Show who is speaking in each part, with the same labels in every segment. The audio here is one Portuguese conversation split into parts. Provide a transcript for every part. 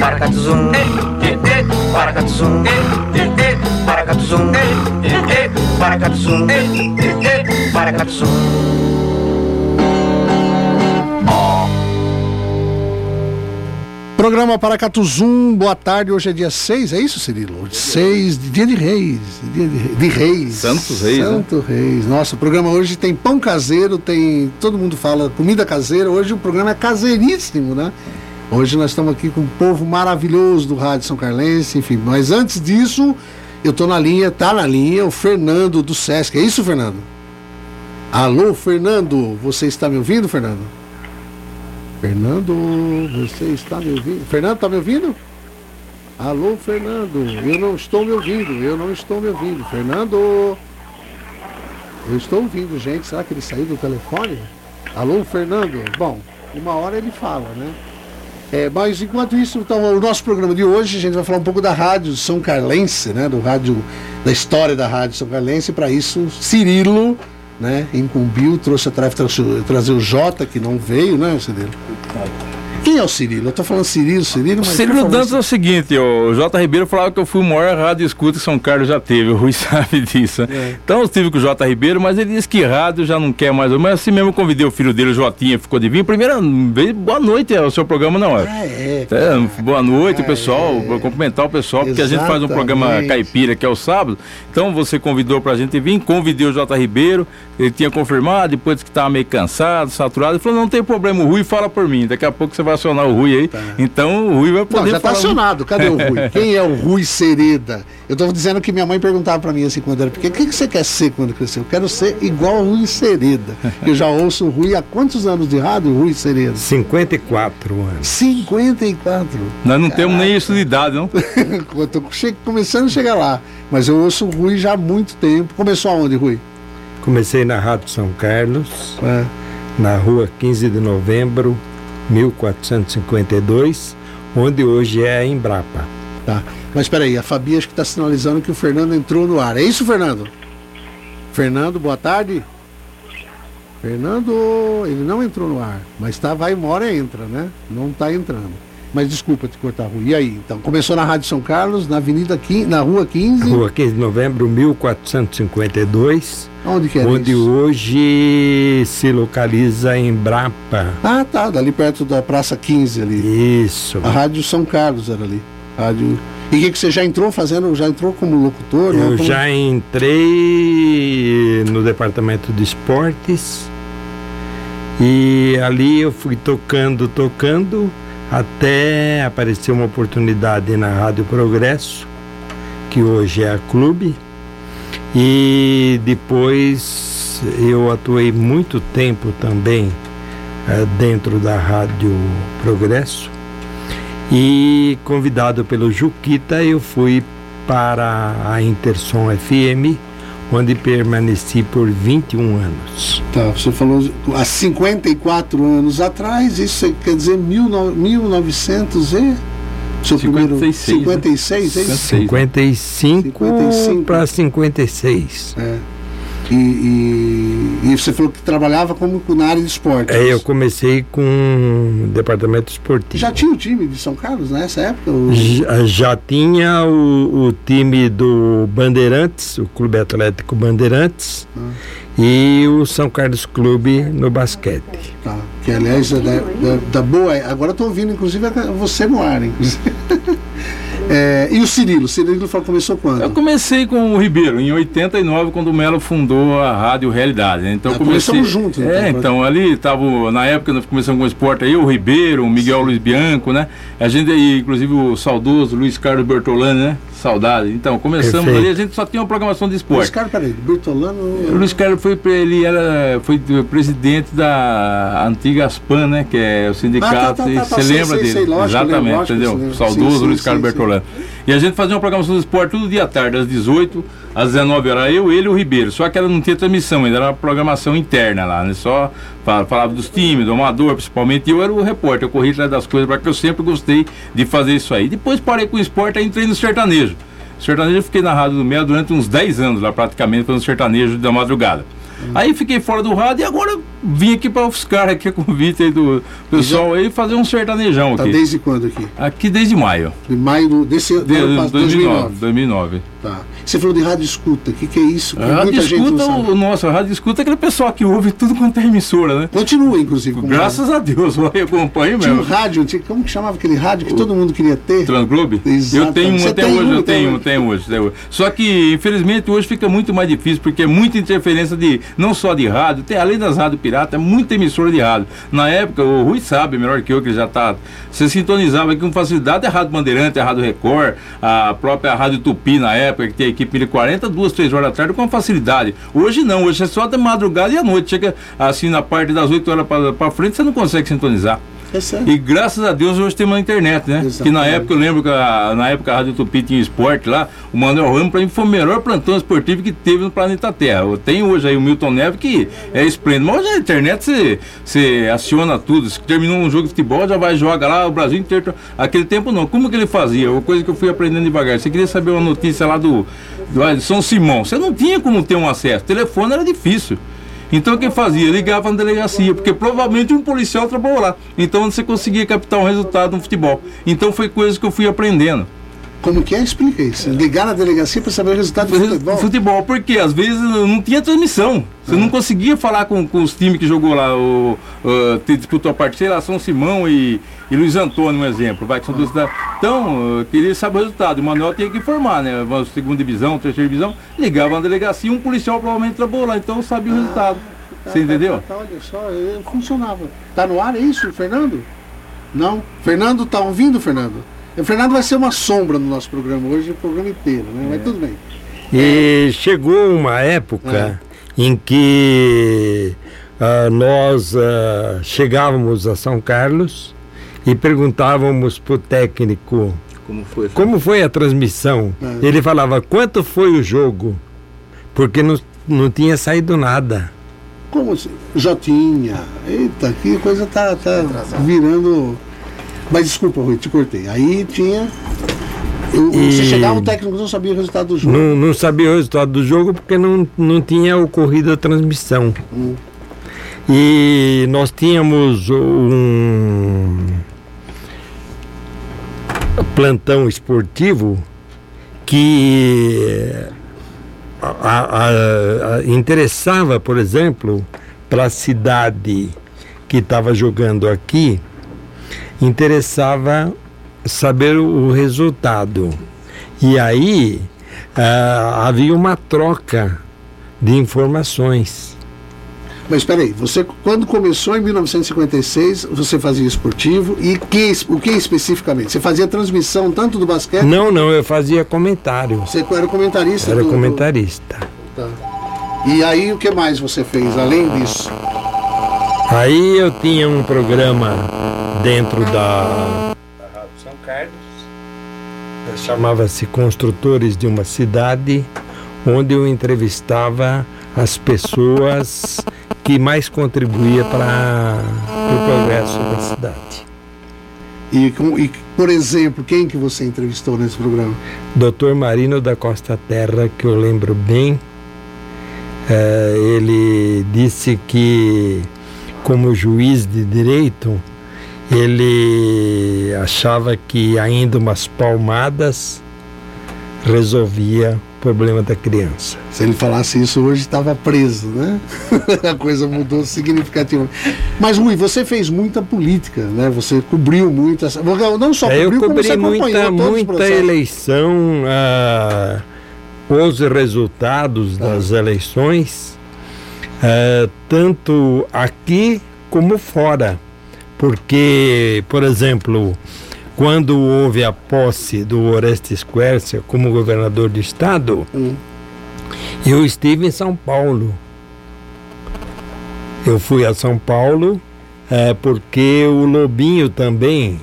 Speaker 1: Paracatuzum, paracatuzum, paracatuzum, paracatuzum, paracatuzum.
Speaker 2: Programa Paracatuzum, boa tarde. Hoje é dia 6, é isso, Cirilo? 6, dia de reis. Dia de, de reis.
Speaker 3: Santos Reis. né?
Speaker 2: Santo Reis. Nossa, o programa hoje tem pão caseiro, tem. Todo mundo fala comida caseira. Hoje o programa é caseiríssimo, né? Hoje nós estamos aqui com um povo maravilhoso do Rádio São Carlense, enfim. Mas antes disso, eu tô na linha, tá na linha, o Fernando do Sesc. É isso, Fernando? Alô, Fernando, você está me ouvindo, Fernando? Fernando, você está me ouvindo? Fernando, está me ouvindo? Alô, Fernando, eu não estou me ouvindo, eu não estou me ouvindo. Fernando, eu estou ouvindo, gente. Será que ele saiu do telefone? Alô, Fernando? Bom, uma hora ele fala, né? É, mas enquanto isso, então, o nosso programa de hoje, a gente vai falar um pouco da Rádio São Carlense, né? Do rádio, da história da Rádio São Carlense. Para isso, Cirilo, né? Incumbiu, trouxe a tarefa de trazer o Jota, que não veio, né, Cirilo? Quem é o Cirilo? Eu tô falando Cirilo, Cirilo, mas.
Speaker 3: Cirilo Dantas é o seguinte, o J. Ribeiro falava que eu fui o maior rádio escuta que São Carlos já teve, o Rui sabe disso. né?
Speaker 2: É.
Speaker 3: Então eu estive com o J. Ribeiro, mas ele disse que rádio já não quer mais. Mas assim mesmo eu convidei o filho dele, o Jotinha, ficou de vir. Primeira vez, boa noite, é o seu programa não é?
Speaker 2: Ah, é.
Speaker 3: É, boa noite,
Speaker 2: Ah,
Speaker 3: pessoal.
Speaker 2: é.
Speaker 3: Vou cumprimentar o pessoal, porque a gente faz um programa caipira que é o sábado. Então você convidou pra gente vir, convidei o J. Ribeiro, ele tinha confirmado, depois que estava meio cansado, saturado. Ele falou: não tem problema, o Rui fala por mim. Daqui a pouco você vai acionar o Rui aí. Então o Rui vai poder
Speaker 2: Não, já tá
Speaker 3: falar.
Speaker 2: acionado. Cadê o Rui? Quem é o Rui Sereda? Eu tô dizendo que minha mãe perguntava pra mim assim quando era pequeno, o que, que você quer ser quando crescer? Eu quero ser igual ao Rui Sereda. Eu já ouço o Rui há quantos anos de rádio, Rui Sereda?
Speaker 4: 54 anos.
Speaker 2: 54.
Speaker 3: Nós não temos nem isso de idade, não.
Speaker 2: Eu tô che- começando a chegar lá. Mas eu ouço o Rui já há muito tempo. Começou aonde, Rui?
Speaker 4: Comecei na Rádio São Carlos,
Speaker 2: É.
Speaker 4: na rua 15 de novembro, 1452, onde hoje é a Embrapa.
Speaker 2: Tá. Mas peraí, a Fabi acho que está sinalizando que o Fernando entrou no ar. É isso, Fernando? Fernando, boa tarde. Fernando, ele não entrou no ar, mas tá, vai uma hora entra, né? Não está entrando. Mas desculpa te cortar, Rui. E aí? Então, começou na Rádio São Carlos, na Avenida 15, na Rua 15.
Speaker 4: Rua 15 de novembro, 1452,
Speaker 2: Onde que é
Speaker 4: onde
Speaker 2: isso?
Speaker 4: hoje se localiza a Embrapa.
Speaker 2: Ah, tá, dali perto da Praça 15 ali.
Speaker 4: Isso.
Speaker 2: A Rádio São Carlos era ali. Rádio... E o que, que você já entrou fazendo? Já entrou como locutor? não?
Speaker 4: Eu
Speaker 2: Como-
Speaker 4: já entrei no departamento de esportes e ali eu fui tocando, tocando, até aparecer uma oportunidade na Rádio Progresso, que hoje é a Clube, e depois eu atuei muito tempo também eh, dentro da Rádio Progresso. E convidado pelo Juquita, eu fui para a Intersom FM, onde permaneci por 21 anos.
Speaker 2: Tá, você falou há 54 anos atrás, isso quer dizer 19- 1900 e... Seu primeiro...
Speaker 3: 56, né?
Speaker 2: 56, é isso?
Speaker 3: 56.
Speaker 4: 55,
Speaker 2: 55.
Speaker 4: para 56.
Speaker 2: É. E, e, e você falou que trabalhava como na área de esportes.
Speaker 4: É, eu comecei com o departamento esportivo.
Speaker 2: Já tinha o time de São Carlos nessa época? O-
Speaker 4: Já, já tinha o, o time do Bandeirantes, o Clube Atlético Bandeirantes, e o São Carlos Clube no basquete.
Speaker 2: Tá, que aliás é da, da, da boa. Agora tô ouvindo, inclusive, você no ar, inclusive. É, e o Cirilo? O Cirilo falou, começou quando?
Speaker 3: Eu comecei com o Ribeiro em 89, quando o Melo fundou a Rádio Realidade. né? Então
Speaker 2: Ah,
Speaker 3: comecei.
Speaker 2: começamos juntos, então,
Speaker 3: É, então ali tava na época nós começamos com o esporte aí, o Ribeiro, o Miguel Luiz Bianco, né? A gente aí, inclusive o saudoso Luiz Carlos Bertolani, né? Saudade. Então começamos
Speaker 4: Perfeito.
Speaker 3: ali, a gente só tinha uma programação de
Speaker 2: Luiz
Speaker 3: esporte.
Speaker 2: Carlos, peraí, Bertolano.
Speaker 3: O Luiz Carlos foi ele era foi presidente da antiga Aspan, né, que é o sindicato.
Speaker 2: Ah, tá, tá, tá,
Speaker 3: você
Speaker 2: tá,
Speaker 3: lembra
Speaker 2: sei,
Speaker 3: dele?
Speaker 2: sei, lógico,
Speaker 3: Exatamente,
Speaker 2: lógico,
Speaker 3: entendeu?
Speaker 2: sim, sim,
Speaker 3: Saudoso
Speaker 2: sim,
Speaker 3: Luiz
Speaker 2: sim,
Speaker 3: Carlos
Speaker 2: sim.
Speaker 3: Bertolano. E a gente fazia uma programação do esporte todo dia à tarde, às 18, às 19 horas, eu, ele e o Ribeiro. Só que ela não tinha transmissão, ainda era uma programação interna lá, né? Só fa- falava dos times, do amador principalmente, e eu era o repórter, eu corri atrás das coisas, porque eu sempre gostei de fazer isso aí. Depois parei com o esporte, aí entrei no sertanejo. Sertanejo eu fiquei na Rádio do Mel durante uns 10 anos lá, praticamente, fazendo sertanejo da madrugada. Aí fiquei fora do rádio e agora vim aqui para ofuscar aqui a convite aí do pessoal aí fazer um sertanejão
Speaker 2: Tá
Speaker 3: aqui.
Speaker 2: desde quando aqui?
Speaker 3: Aqui desde maio.
Speaker 2: De maio do, desse
Speaker 3: De,
Speaker 2: ano passado,
Speaker 3: 2009.
Speaker 2: 2009.
Speaker 3: 2009.
Speaker 2: Tá. Você falou de rádio escuta. O que, que é isso? Que
Speaker 3: A rádio escuta, o, nossa, a rádio escuta é aquele pessoal que ouve tudo quanto é emissora, né?
Speaker 2: Continua, inclusive.
Speaker 3: Graças a Deus, eu acompanho
Speaker 2: rádio. Tinha um
Speaker 3: mesmo.
Speaker 2: rádio, tinha- como que chamava aquele rádio que todo mundo queria ter?
Speaker 3: Transglobe?
Speaker 2: Exato.
Speaker 3: Eu tenho um até hoje,
Speaker 2: um
Speaker 3: eu
Speaker 2: até
Speaker 3: tenho,
Speaker 2: hoje?
Speaker 3: tenho hoje, tenho hoje. Só que, infelizmente, hoje fica muito mais difícil, porque é muita interferência de, não só de rádio, tem além das rádios piratas, é muita emissora de rádio. Na época, o Rui sabe, melhor que eu, que já tá. Você sintonizava aqui com facilidade a Rádio Bandeirante, a Rádio Record, a própria Rádio Tupi na época, que tem a equipe de 40, duas, três horas da tarde com facilidade. Hoje não, hoje é só da madrugada e à noite. Chega assim na parte das 8 horas para frente, você não consegue sintonizar.
Speaker 2: É.
Speaker 3: E graças a Deus hoje temos a internet, né?
Speaker 2: Exatamente.
Speaker 3: Que na época eu lembro que a, na época a Rádio Tupi tinha esporte lá, o Manuel Ramos para mim foi o melhor plantão esportivo que teve no planeta Terra. Tenho hoje aí o Milton Neves que é esplêndido, mas hoje a internet você, você aciona tudo. Se terminou um jogo de futebol, já vai joga lá o Brasil inteiro. Aquele tempo não. Como que ele fazia? Uma coisa que eu fui aprendendo devagar. Você queria saber uma notícia lá do, do São Simão. Você não tinha como ter um acesso. O telefone era difícil. Então o que fazia? Ligava na delegacia, porque provavelmente um policial trabalhou lá. Então você conseguia captar um resultado no futebol. Então foi coisa que eu fui aprendendo.
Speaker 2: Como que é? Explica isso. Ligar na delegacia para saber o resultado do futebol.
Speaker 3: Futebol, porque às vezes não tinha transmissão. Você não conseguia falar com, com os times que jogou lá, o, o, disputou a partida, sei lá, São Simão e, e Luiz Antônio, um exemplo. Vai, que são duas cidades. Então, eu queria saber o resultado. O Manuel tinha que informar, né? Uma Segunda divisão, terceira divisão, ligava na delegacia um policial provavelmente trabalhou lá, então eu sabia o resultado. Você entendeu?
Speaker 2: Tá, olha só, eu- funcionava. Tá no ar, é isso, Fernando? Não? Fernando tá ouvindo, Fernando? O Fernando vai ser uma sombra no nosso programa hoje, o programa inteiro, né? Mas tudo bem.
Speaker 4: E chegou uma época em que ah, nós ah, chegávamos a São Carlos e perguntávamos para o técnico
Speaker 3: Como foi?
Speaker 4: como foi a transmissão.
Speaker 2: É.
Speaker 4: Ele falava quanto foi o jogo, porque não, não tinha saído nada.
Speaker 2: Como assim? Jotinha. Eita, que coisa tá, tá virando. Mas desculpa, Rui, te cortei. Aí tinha. eu- Você chegava, o técnico não sabia o resultado do jogo.
Speaker 4: Não, não sabia o resultado do jogo porque não, não tinha ocorrido a transmissão.
Speaker 2: Hum.
Speaker 4: E nós tínhamos um plantão esportivo que a- a- a- interessava, por exemplo, para a cidade que estava jogando aqui, interessava saber o resultado. E aí ah, havia uma troca de informações.
Speaker 2: Mas espera aí, você quando começou em 1956, você fazia esportivo e que, o que especificamente? Você fazia transmissão tanto do basquete?
Speaker 4: Não, não, eu fazia comentário.
Speaker 2: Você era comentarista?
Speaker 4: Era
Speaker 2: do- do-
Speaker 4: comentarista.
Speaker 2: Tá. E aí o que mais você fez além disso?
Speaker 4: Aí eu tinha um programa dentro da, da Rádio São Carlos, chamava-se Construtores de uma Cidade, onde eu entrevistava as pessoas que mais contribuía para o progresso da cidade.
Speaker 2: E, e, por exemplo, quem que você entrevistou nesse programa?
Speaker 4: Dr. Marino da Costa Terra, que eu lembro bem, eh, ele disse que, como juiz de direito, ele achava que ainda umas palmadas resolvia problema da criança.
Speaker 2: Se ele falasse isso hoje, estava preso, né? A coisa mudou significativamente. Mas, Rui, você fez muita política, né? Você cobriu muito essa. Não só
Speaker 4: É,
Speaker 2: cobriu,
Speaker 4: eu
Speaker 2: como você
Speaker 4: cobri
Speaker 2: acompanhou
Speaker 4: muita, muita eleição, ah, os resultados das eleições, ah, tanto aqui como fora. Porque, por exemplo, quando houve a posse do Orestes Quercia como governador do estado,
Speaker 2: Hum.
Speaker 4: eu estive em São Paulo. Eu fui a São Paulo é, porque o Lobinho também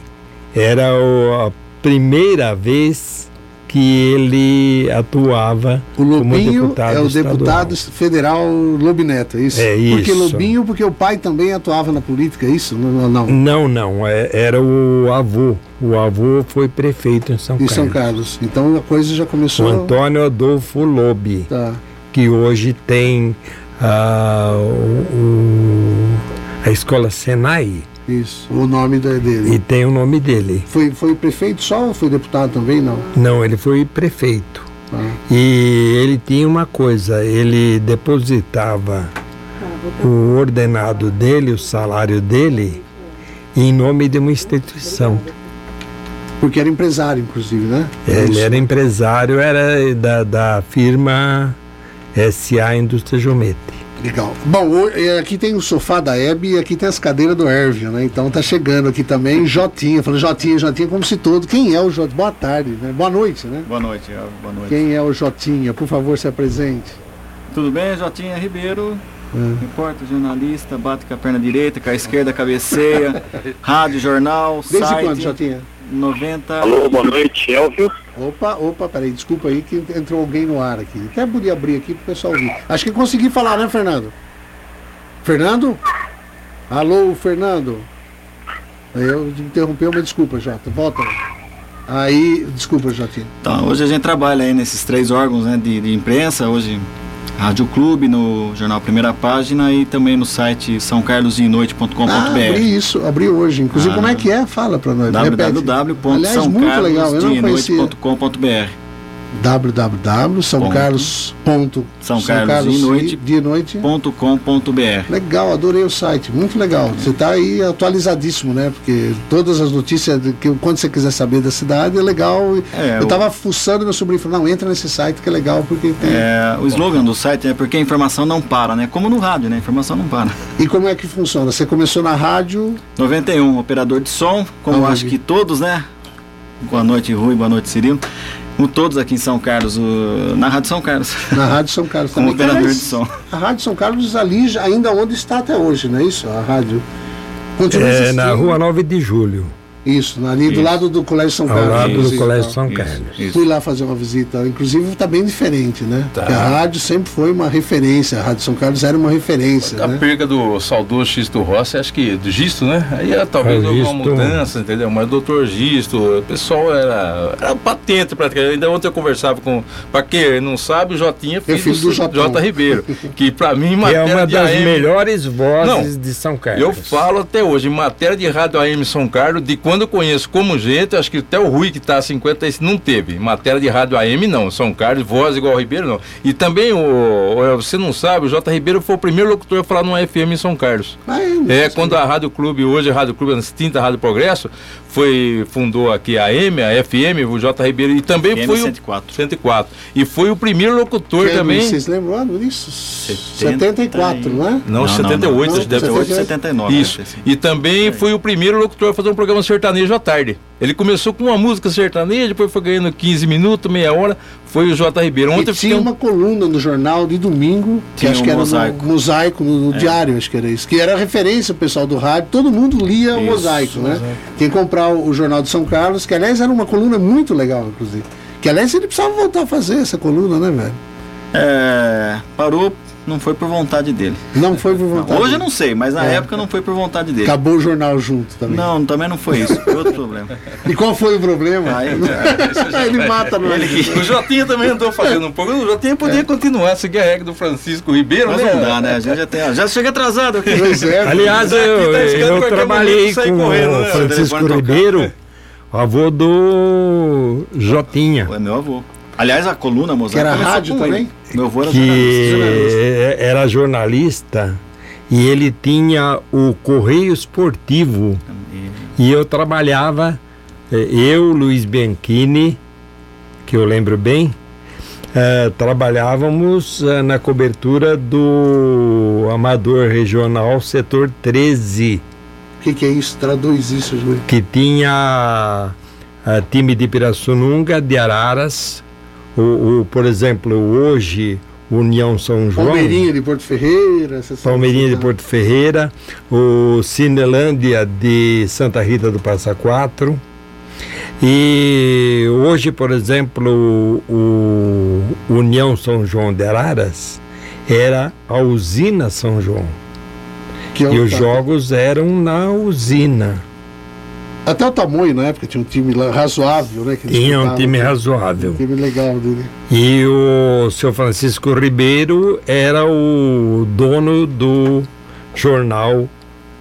Speaker 4: era o- a primeira vez que ele atuava
Speaker 2: O Lobinho
Speaker 4: deputado
Speaker 2: é o
Speaker 4: estadual.
Speaker 2: deputado federal Lobineto, é isso?
Speaker 4: É
Speaker 2: Porque
Speaker 4: isso.
Speaker 2: Lobinho, porque o pai também atuava na política, é isso? Não, não, não.
Speaker 4: Não, é- era o avô. O avô foi prefeito em São
Speaker 2: Em
Speaker 4: Carlos.
Speaker 2: São Carlos. Então a coisa já
Speaker 4: O
Speaker 2: começou.
Speaker 4: Antônio Adolfo Lobe,
Speaker 2: Tá.
Speaker 4: que hoje tem ah, o- o- a escola Senai
Speaker 2: Isso, o nome dele.
Speaker 4: e tem o nome dele.
Speaker 2: Foi, foi prefeito só ou foi deputado também? Não.
Speaker 4: Não, ele foi prefeito.
Speaker 2: Ah.
Speaker 4: E ele tinha uma coisa, ele depositava o ordenado dele, o salário dele, em nome de uma instituição.
Speaker 2: Porque era empresário, inclusive, né?
Speaker 4: Ele
Speaker 2: Isso.
Speaker 4: era empresário, era da, da firma SA Indústria Geometri.
Speaker 2: Legal. Bom, eh, aqui tem o sofá da Hebe e aqui tem as cadeiras do Ervio, né? Então tá chegando aqui também Jotinha. Falando Jotinha, Jotinha, como se todo. Quem é o Jotinha? Boa tarde, né? Boa noite, né?
Speaker 5: Boa noite, é, boa noite.
Speaker 2: Quem é o Jotinha? Por favor, se apresente.
Speaker 5: Tudo bem, Jotinha Ribeiro,
Speaker 2: Hum.
Speaker 5: repórter, jornalista, bate com a perna direita, com a esquerda, cabeceia, rádio, jornal,
Speaker 2: Desde
Speaker 5: site,
Speaker 2: quando, Jotinha?
Speaker 5: 90...
Speaker 6: Alô, boa noite, Elvio.
Speaker 2: Opa, opa, peraí, desculpa aí que entrou alguém no ar aqui. Até podia abrir aqui pro pessoal ouvir. Acho que consegui falar, né, Fernando? Fernando? Alô, Fernando? Eu interrompeu, mas desculpa, Jota. Volta. Aí, desculpa, Jotinha.
Speaker 5: Então, hoje a gente trabalha aí nesses três órgãos né, de, de imprensa, hoje Rádio Clube, no jornal Primeira Página e também no site sãocarlosdenoite.com.br
Speaker 2: Ah, abri isso, abri hoje. Inclusive,
Speaker 5: Ah.
Speaker 2: como é que é? Fala pra nós.
Speaker 5: www.sãocarlosdenoite.com.br
Speaker 2: www.sãocarlos.
Speaker 5: São Carlos de noite.
Speaker 2: de noite.
Speaker 5: .com.br
Speaker 2: Legal, adorei o site, muito legal. Você está aí atualizadíssimo, né? Porque todas as notícias, que quando você quiser saber da cidade, é legal.
Speaker 5: É,
Speaker 2: eu
Speaker 5: o-
Speaker 2: tava fuçando meu sobrinho falou, não, entra nesse site que é legal, porque tem.
Speaker 5: É, o slogan do site é porque a informação não para, né? Como no rádio, né? A informação não para.
Speaker 2: E como é que funciona? Você começou na rádio,
Speaker 5: 91, operador de som, como
Speaker 2: Ah,
Speaker 5: acho que todos, né? Boa noite, Rui, boa noite, Cirilo. Como todos aqui em São Carlos, o- na Rádio São Carlos,
Speaker 2: na Rádio São Carlos
Speaker 5: como
Speaker 2: também.
Speaker 5: operador de som.
Speaker 2: A Rádio São Carlos ali, ainda onde está até hoje, não é isso? A rádio. Continua
Speaker 4: É,
Speaker 2: existindo.
Speaker 4: na rua 9 de julho,
Speaker 2: Isso, ali do
Speaker 5: Isso.
Speaker 2: lado do Colégio São
Speaker 4: ao
Speaker 2: Carlos.
Speaker 4: lado do Colégio? São
Speaker 5: Isso,
Speaker 4: Carlos.
Speaker 5: isso.
Speaker 2: Fui lá fazer uma visita. Inclusive está bem diferente, né?
Speaker 3: Tá.
Speaker 2: Porque a rádio sempre foi uma referência. A Rádio São Carlos era uma referência,
Speaker 3: A
Speaker 2: né?
Speaker 3: perca do saudoso Gisto Rossi, acho que do Gisto, né? Aí é, talvez
Speaker 4: É,
Speaker 3: alguma
Speaker 4: Gisto.
Speaker 3: mudança, entendeu? Mas o doutor Gisto, o pessoal era, era patente praticamente. Ainda ontem eu conversava com. Pra quem não sabe, o Jotinha é filho,
Speaker 2: filho do
Speaker 3: do. Jota Ribeiro. Que pra mim,
Speaker 4: Que é uma das
Speaker 3: AM,
Speaker 4: melhores vozes
Speaker 3: Não,
Speaker 4: de São Carlos.
Speaker 3: Eu falo até hoje, em matéria de rádio AM São Carlos, de quando eu conheço como gente, acho que até o Rui que está há 50 esse não teve. Em matéria de rádio AM não, São Carlos, voz igual o Ribeiro não. E também, o, o- você não sabe, o J. Ribeiro foi o primeiro locutor a falar numa FM em São Carlos.
Speaker 2: Ah, é, não
Speaker 3: É, quando a Rádio Clube, hoje a Rádio Clube, a extinta Rádio Progresso, foi, fundou aqui a AM, a FM, o J. Ribeiro, e também
Speaker 5: FM
Speaker 3: foi o
Speaker 5: 104.
Speaker 3: 104. E foi o primeiro locutor
Speaker 2: Que
Speaker 3: também.
Speaker 2: Vocês lembram disso?
Speaker 5: 70
Speaker 2: 74, não é?
Speaker 3: Não,
Speaker 5: Não,
Speaker 3: 78,
Speaker 2: não,
Speaker 3: acho que deve ter
Speaker 5: 78, 79.
Speaker 3: Isso.
Speaker 5: sido.
Speaker 3: E também foi o primeiro locutor a fazer um programa sertanejo à tarde. Ele começou com uma música sertaneja, depois foi ganhando 15 minutos, meia hora. Foi o J. Ribeiro.
Speaker 2: E
Speaker 3: Ontem eu
Speaker 2: tinha
Speaker 3: um-
Speaker 2: uma coluna no jornal de domingo, que
Speaker 5: Tinha
Speaker 2: acho
Speaker 5: um
Speaker 2: que era
Speaker 5: mosaico.
Speaker 2: no mosaico, no, no diário, acho que era isso. Que era referência o pessoal do rádio, todo mundo lia o
Speaker 5: Isso,
Speaker 2: mosaico, né? Quem comprar o, o Jornal de São Carlos, que aliás era uma coluna muito legal, inclusive. Que aliás ele precisava voltar a fazer essa coluna, né, velho?
Speaker 5: É, parou, não foi por vontade dele.
Speaker 2: Não foi por vontade.
Speaker 5: Hoje eu não sei, mas na
Speaker 2: É.
Speaker 5: época não foi por vontade dele.
Speaker 2: Acabou o jornal junto também.
Speaker 5: Não, também não foi isso. Foi outro problema.
Speaker 2: E qual foi o problema?
Speaker 5: Aí,
Speaker 2: ele mata nós.
Speaker 3: O Jotinha também andou fazendo um programa. O Jotinha podia continuar, seguir a regra do Francisco Ribeiro,
Speaker 5: Mas
Speaker 3: né?
Speaker 5: não dá, né? A gente já, tem, já chega atrasado aqui.
Speaker 2: Pois é.
Speaker 4: Aliás, eu,
Speaker 3: tá escando
Speaker 4: eu
Speaker 3: qualquer
Speaker 4: trabalhei com
Speaker 3: correndo,
Speaker 4: o
Speaker 3: né?
Speaker 4: Francisco Ribeiro, avô do Jotinha,
Speaker 5: É meu avô. Aliás, a coluna Mosaico
Speaker 2: Que era rádio também?
Speaker 5: ele. Meu avô era
Speaker 4: que
Speaker 5: jornalista.
Speaker 4: era jornalista e ele tinha o Correio Esportivo. E eu trabalhava, eh, eu, Luiz Bianchini, que eu lembro bem, eh, trabalhávamos eh, na cobertura do Amador Regional Setor 13,
Speaker 2: O que, que é isso? Traduz isso, Júlio.
Speaker 4: que tinha ah, time de Pirassununga, de Araras, o, o, por exemplo, hoje União São João.
Speaker 2: Palmeirinha de Porto Ferreira. essas
Speaker 4: Palmeirinha de? Porto Ferreira, o Cinelândia de Santa Rita do Passa Quatro. E hoje, por exemplo, o União São João de Araras era a usina São João.
Speaker 2: Que é
Speaker 4: E
Speaker 2: o-
Speaker 4: os jogos eram na usina.
Speaker 2: Até o tamanho na época tinha um time razoável, né?
Speaker 4: Tinha um time
Speaker 2: Um
Speaker 4: razoável.
Speaker 2: time legal dele.
Speaker 4: E o seu Francisco Ribeiro era o dono do jornal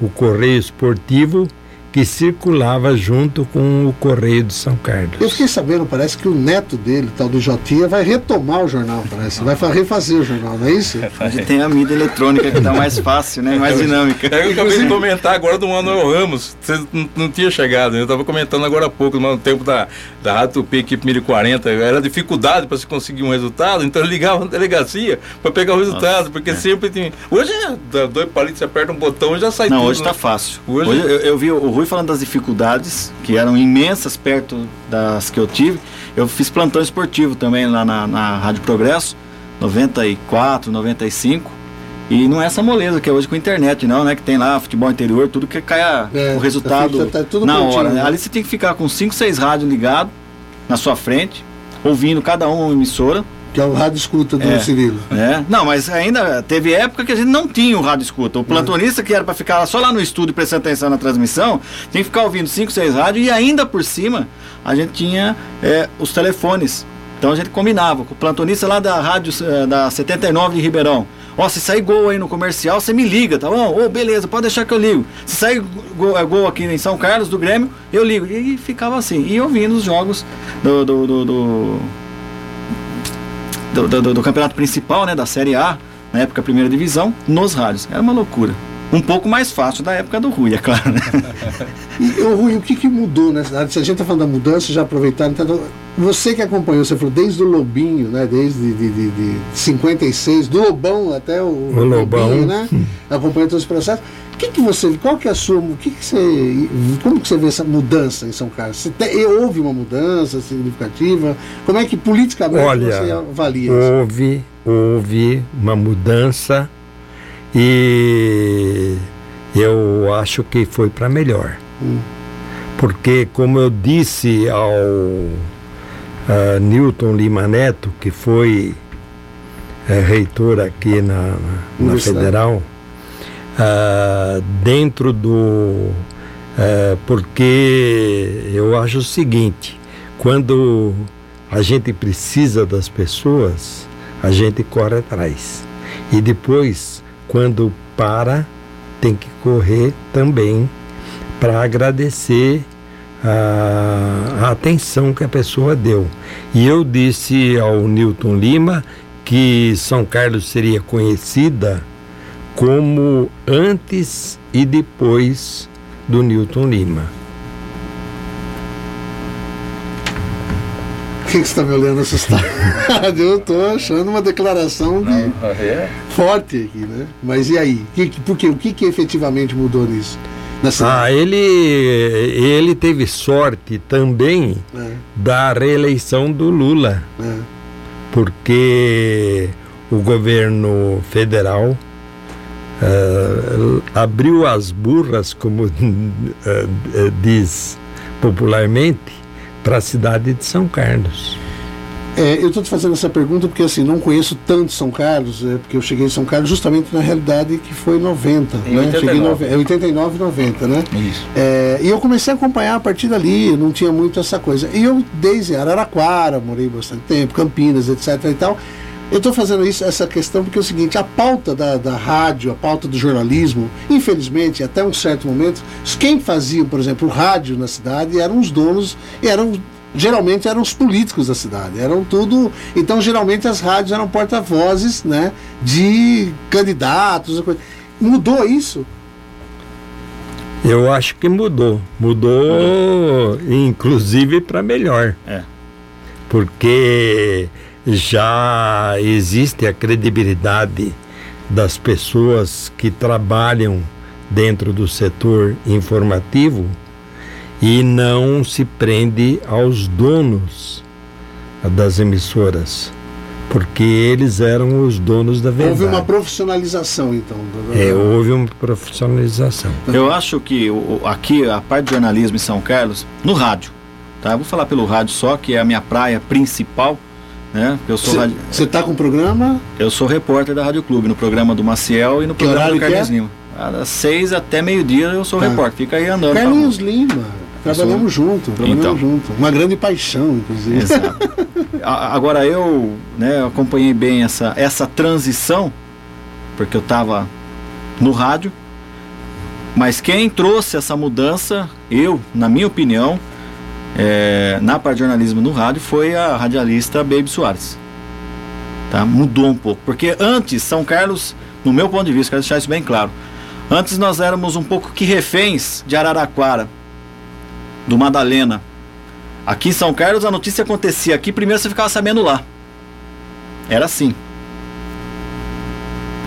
Speaker 4: O Correio Esportivo, que circulava junto com o Correio de São
Speaker 2: Eu
Speaker 4: Carlos.
Speaker 2: fiquei sabendo, parece que o neto dele, tal do Jotinha, vai retomar o jornal, parece. Vai fa- refazer o jornal, não é isso?
Speaker 5: Hoje tem a mídia eletrônica que tá mais fácil, né? Mais dinâmica.
Speaker 3: É, eu acabei de comentar agora do Manuel Ramos. Você não, não tinha chegado, né? eu estava comentando agora há pouco, no tempo da, da Rádio Tupi, equipe 1040. Era dificuldade para se conseguir um resultado, então eu ligava na delegacia para pegar o resultado, porque sempre tem. Hoje é dá dois palitos, você aperta um botão e já sai
Speaker 5: Não,
Speaker 3: tudo.
Speaker 5: hoje
Speaker 3: né?
Speaker 5: tá fácil.
Speaker 3: Hoje-
Speaker 5: Hoje, eu, eu vi o Rui falando das dificuldades, que eram imensas perto das que eu tive. Eu fiz plantão esportivo também lá na, na Rádio Progresso, 94, 95. E não é essa moleza que é hoje com a internet, não, né? Que tem lá futebol interior, tudo que cai a-
Speaker 2: É,
Speaker 5: o resultado
Speaker 2: tá- tudo
Speaker 5: na
Speaker 2: prontinho,
Speaker 5: hora. né? Ali você tem que ficar com 5, 6 rádios ligados na sua frente, ouvindo cada um uma emissora.
Speaker 2: Que é o rádio escuta do
Speaker 5: É.
Speaker 2: Cirilo.
Speaker 5: É, não, mas ainda teve época que a gente não tinha o rádio escuta. O plantonista que era para ficar só lá no estúdio prestando atenção na transmissão, tinha que ficar ouvindo 5, 6 rádios e ainda por cima a gente tinha é, os telefones. Então a gente combinava com o plantonista lá da rádio eh, da 79 de Ribeirão. Ó, se sair gol aí no comercial, você me liga, tá bom? Ô, beleza, pode deixar que eu ligo. Se sair gol, eh, gol aqui em São Carlos do Grêmio, eu ligo. E ficava assim. E ouvindo os jogos do- do- do- do, do, do- do campeonato principal, né, da Série A, na época primeira divisão, nos rádios. Era uma loucura. Um pouco mais fácil da época do Rui, é claro, né?
Speaker 2: E, ô, Rui, o que, que mudou nessa cidade? Se a gente está falando da mudança, já aproveitaram. Então, você que acompanhou, você falou desde o Lobinho, né? Desde de, de, de 56, do Lobão até o,
Speaker 4: O Lobão.
Speaker 2: Lobinho, né? Acompanhando todos os processos. Que, que você, qual que é a sua, o que, que você, como que você vê essa mudança em São Carlos? Você te- houve uma mudança significativa? Como é que politicamente
Speaker 4: Olha,
Speaker 2: você avalia isso?
Speaker 4: Houve, houve uma mudança e eu acho que foi para melhor.
Speaker 2: Hum.
Speaker 4: Porque, como eu disse ao Newton Lima Neto, que foi eh, reitor aqui na, na- na. Federal, ah, dentro do. eh, porque eu acho o seguinte: quando a gente precisa das pessoas, a gente corre atrás. E depois, quando para, tem que correr também para agradecer a, a atenção que a pessoa deu. E eu disse ao Newton Lima que São Carlos seria conhecida como antes e depois do Newton Lima.
Speaker 2: Por que, você está me olhando assustado? eu estou achando uma declaração de,
Speaker 3: É.
Speaker 2: forte aqui, né? Mas e aí? Por quê? O que, que efetivamente mudou nisso? Cidade?
Speaker 4: Ah, ele, ele teve sorte também
Speaker 2: É,
Speaker 4: da reeleição do Lula.
Speaker 2: é.
Speaker 4: porque o governo federal eh, abriu as burras, como eh, eh, diz popularmente, para a cidade de São Carlos.
Speaker 2: É, eu estou te fazendo essa pergunta porque assim, não conheço tanto São Carlos, é, porque eu cheguei em São Carlos justamente na realidade que foi 90.
Speaker 3: Em
Speaker 2: né? Cheguei em
Speaker 3: 89.
Speaker 2: nove- é 89 90, né?
Speaker 3: Isso.
Speaker 2: É, e eu comecei a acompanhar a partir dali, eu não tinha muito essa coisa. E eu, desde Araraquara, morei bastante tempo, Campinas, etc. e tal. Eu estou fazendo isso, essa questão porque é o seguinte: a pauta da, da rádio, a pauta do jornalismo, infelizmente, até um certo momento, quem fazia, por exemplo, o rádio na cidade eram os donos, eram. Geralmente eram os políticos da cidade, eram tudo. Então, geralmente as rádios eram porta-vozes né, de candidatos. Mudou isso?
Speaker 4: Eu acho que mudou. Mudou, inclusive, para melhor.
Speaker 5: É.
Speaker 4: Porque já existe a credibilidade das pessoas que trabalham dentro do setor informativo e não se prende aos donos das emissoras, porque eles eram os donos da verdade.
Speaker 2: Houve uma profissionalização, então. do-
Speaker 4: É, houve uma profissionalização.
Speaker 5: Eu acho que o- aqui a parte de jornalismo em São Carlos, no rádio, tá? Eu vou falar pelo rádio só, que é a minha praia principal, né? Eu sou,
Speaker 2: Você está com o programa?
Speaker 5: eu sou repórter da Rádio Clube, no programa do Maciel e no
Speaker 2: Que
Speaker 5: programa do
Speaker 2: que
Speaker 5: Carlinhos
Speaker 2: é?
Speaker 5: Lima. Das seis até meio-dia eu sou
Speaker 2: Tá.
Speaker 5: repórter, fica aí andando.
Speaker 2: Carlinhos Lima. Trabalhamos junto, trabalhamos
Speaker 5: Então.
Speaker 2: junto. Uma grande paixão, inclusive.
Speaker 5: Exato. Agora eu né, acompanhei bem essa, essa transição, porque eu estava no rádio, mas quem trouxe essa mudança, eu, na minha opinião, é, na parte de jornalismo no rádio, foi a radialista Baby Soares. Tá? Mudou um pouco, porque antes, São Carlos, no meu ponto de vista, quero deixar isso bem claro, antes nós éramos um pouco que reféns de Araraquara, do Madalena, Aqui em São Carlos a notícia acontecia aqui, primeiro você ficava sabendo lá. Era assim.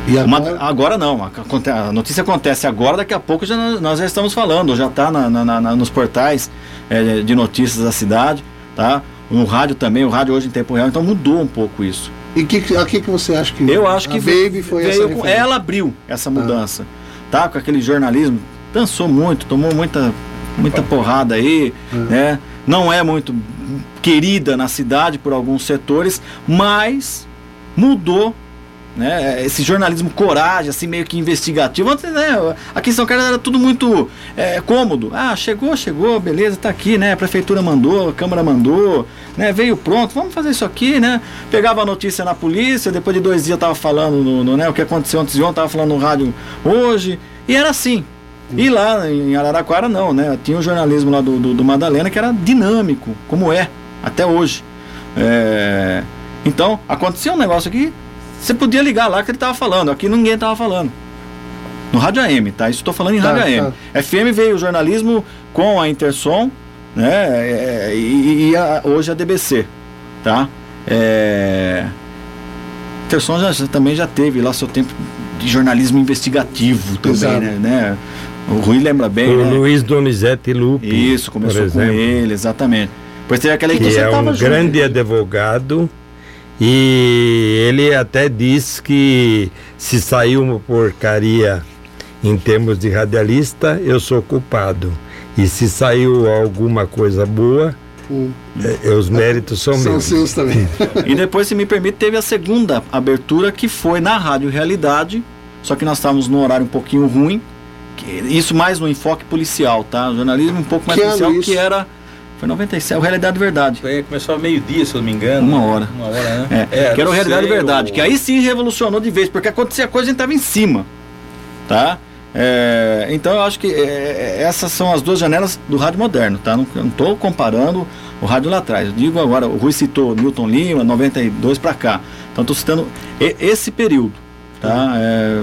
Speaker 2: E
Speaker 5: Uma-
Speaker 2: agora,
Speaker 5: agora não, a, notícia acontece agora, daqui a pouco já, nós- já estamos falando, já está na, na- na- nos portais eh, de notícias da cidade, tá? No rádio também, o rádio hoje em tempo real, então mudou um pouco isso.
Speaker 2: e que, que- a que, que você acha que
Speaker 5: Eu acho que
Speaker 2: Baby foi
Speaker 5: veio
Speaker 2: essa
Speaker 5: com- ela abriu essa mudança, tá? Com aquele jornalismo, dançou muito, tomou muita muita porrada aí, né? Não é muito querida na cidade por alguns setores, mas mudou né? Esse jornalismo coragem, assim, meio que investigativo. Antes, né? Aqui em São Carlos era tudo muito é, cômodo. Ah, chegou, chegou, beleza, tá aqui, né? A prefeitura mandou, a Câmara mandou, né? Veio pronto, vamos fazer isso aqui, né? Pegava a notícia na polícia, depois de dois dias tava falando no, no, né? o que aconteceu antes de ontem, tava falando no rádio hoje. E era assim. E lá em Araraquara não, né? Tinha o jornalismo lá do, do, do Madalena que era dinâmico, como é, até hoje. É, Então, acontecia um negócio aqui, você podia ligar lá que ele tava falando, aqui ninguém tava falando. No rádio AM, tá? Isso estou falando em
Speaker 2: Tá,
Speaker 5: rádio AM. FM veio o jornalismo com a Intersom, né? é, e e a- hoje a DBC, tá? É, Intersom já, já- também já teve lá seu tempo de jornalismo investigativo também,
Speaker 2: Exato.
Speaker 5: né? né? O Rui lembra bem,
Speaker 4: O
Speaker 5: né?
Speaker 4: Luiz Donizete Lupe.
Speaker 5: Isso, começou com ele, exatamente. Depois teve aquela
Speaker 4: Que
Speaker 5: você
Speaker 4: é
Speaker 5: tava
Speaker 4: um
Speaker 5: junto.
Speaker 4: grande advogado. E ele até diz que se saiu uma porcaria em termos de radialista, eu sou culpado. E se saiu alguma coisa boa,
Speaker 2: Hum.
Speaker 4: eh, os méritos são,
Speaker 2: São
Speaker 4: meus.
Speaker 2: seus também.
Speaker 5: E depois, se me permite, teve a segunda abertura que foi na Rádio Realidade, só que nós estávamos num horário um pouquinho ruim. que- isso mais no enfoque policial, tá? Jornalismo um pouco mais
Speaker 2: Que
Speaker 5: policial, que era. Foi 97, o Realidade Verdade.
Speaker 3: É, começou a meio-dia, se eu não me engano.
Speaker 5: Uma hora.
Speaker 3: Uma hora, né?
Speaker 5: É, que era o Realidade
Speaker 3: sei,
Speaker 5: Verdade,
Speaker 3: o-
Speaker 5: que aí sim revolucionou de vez, porque acontecia coisa e a gente estava em cima. Tá? É, então eu acho que é, essas são as duas janelas do rádio moderno, tá? Não, estou comparando o rádio lá atrás. Eu digo agora, o Rui citou Milton Lima, 92 para cá. Então estou citando esse período. Tá? É,